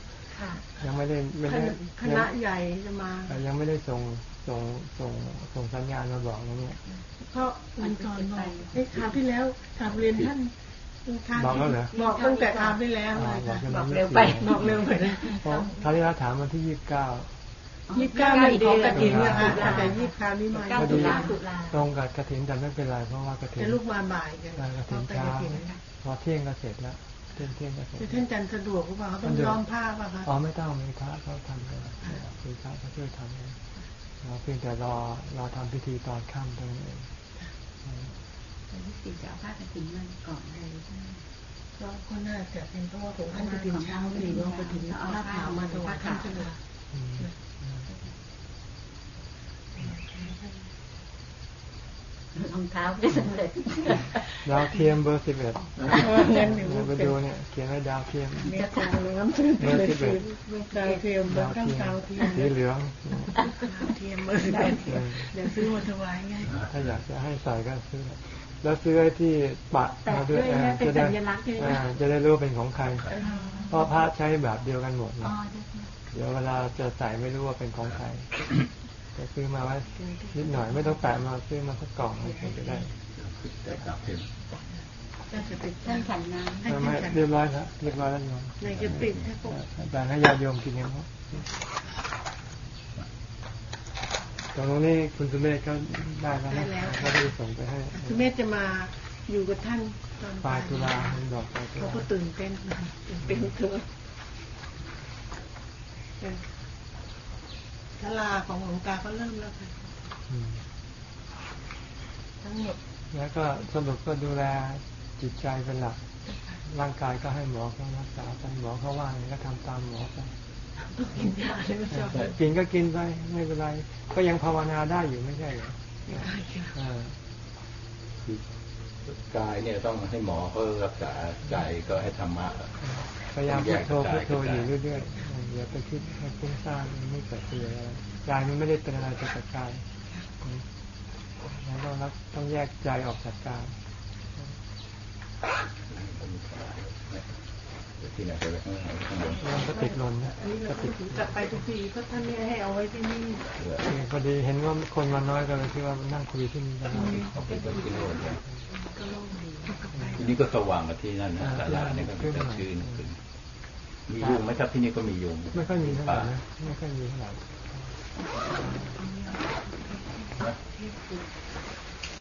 ยังไม่ได้ไม่คได้ณะคณะใหญ่จะมาเอ่อยังไม่ได้ส่งส่งส่งส่งสัญญาณมาบอกนะเนี่ยเพราะวันก่อนบอกเอ้ยคราวที่แล้วคราวเรียนท่านท่านบอกแล้วเหรอบอกตั้งแต่คราวที่แล้วอ๋อเลยบอกค่ะจะบมาอกยี่เร็วไปสี่บอกเร็วไปนะเพราะคราวที่แล้วถามวันที่ยี่สิบเก้ายี่สิบเก้าไม่ขอกระถิ่นนะคะแต่ยี่สิบคราวนี้มาเก้าพอตุดีลาตุลาตรงกับกระถินแต่ไม่เป็นไรเพราะว่ากระถิแต่นลูกมาบ่ายกันงานกระถินแต่เช้ากระถิ่นพอเที่ยงก็เสร็จแล้ว เที่ยงเที่ยงก็เสร็จแต่ท่านจันทร์สะดวกหรือเปล่าเขาต้องย้อมผ้าป่ะคะอ๋อไม่ต้องมีพระเขาทำเลยคือพระเขาช่วยทำเลยเราเพียงแต่รอรอทำพิธีตอนค่ำเท่านั้นเองแต่ที่สี่จะเอาผ้ากระถิ่นมันก่อนเลยใช่ไหมก็ก็น่าจะเป็นเพราะว่าผมท่านกระถิ่นเช้าหรือว่ากระถิ่นผ้าขาวมาถวายท่านสะดวกอืมอืม รองเท้าไม่สำเร็จดาวเทียมเบอร์สิบเอ็ดเงินหนึ่งไปดูเนี่ยเขียนไว้ดาวเทียมเนี่ยทางเหลืองซื้อไปเลยซื้อดาวเทียมดาวข้างเทียมดาวเทียมสีเหลืองดาวเทียมเบอร์สิบเอ็ดเดี๋ยวซื้อมาถวายไงถ้าอยากจะให้ใส่ก็ซื้อแล้วซื้อไอ้ที่ปะมาด้วยแปะด้วยนะเป็นจะได้สัญลักษณ์ใช่ไหมอ่าจะได้รู้ว่าเป็นของใครเพราะพระใช้แบบเดียวกันหมดอ๋นะอได้ค่ะเดี๋ยวเวลาจะใส่ไม่รู้ว่าเป็นของใคร จะซื้อมาไว้นิดหน่อยไม่ต้องแปะมาซื้อมาสักกล่องให้คนจะได้ได้กราบเห็นท่านจะติดท่านฉันน้ำให้ทำไมท่านเรียบร้อยแล้วเรียบร้อยแล้วโยมในกระติกให้พวกแต่ให้ญาติโยมกินกันหมดตรงนี้คุณสุเมธก็ได้แล้วนะก็ได้ส่งไปให้คือเมธจะมาอยู่กับท่านตอนปลายตุลาคุณบอกปลายตุเขาลาก็ตื่นเต้นตื่นเต้นเธอ ทลาของหลวงตาก็เริ่มแล้วค่ะอืมทั้งหมดแล้วก็สรุปก็ดูแลจิตใจเป็นหลัก ร่างกายก็ให้หมอเขารักษาไปหมอเขาว่าไงก็ทำตามหมอไปต้องกินยาเลยไม่ชอบกินก็กินไปไม่เป็นไร ก็ยังภาวนาได้อยู่ไม่ใช่เหรออ่ากายเนี่ยต้องให้หมอเขารักษาใจก็ให้ธรรมะ พยายามพุทโธพุทโธอยู่เรื่อยๆอย่าไปคิดให้ฟุ้งซ่านไม่เกิดประโยชน์อะไรกายมันไม่ได้เป็นอะไรไปกับกายแล้วต้องรักต้องแยกใจออกจากกายที่ไหนไปไว้ข้างข้างบนมันก็ติดลมนะอันนี้ก็เราติดถึงกลับไปทุกทีเพราะท่านไม่ให้เอาไว้ที่นี่พอดีเห็นว่าคนมาน้อยก็เลยคิดว่านั่งคุยที่นี่กันหน่อยเขาเป็นคนที่โน่นเนี่ยก็โล่งดีกลับไปที่นี่ก็สว่างกับที่นั่นนะศาลาเนี่ยก็มีแต่ชื่นขึ้น มียุงไหมครับที่นี่ก็มียุงไม่ค่อยมีเท่าไหร่ป่านะไม่ค่อยมีเท่าไหร่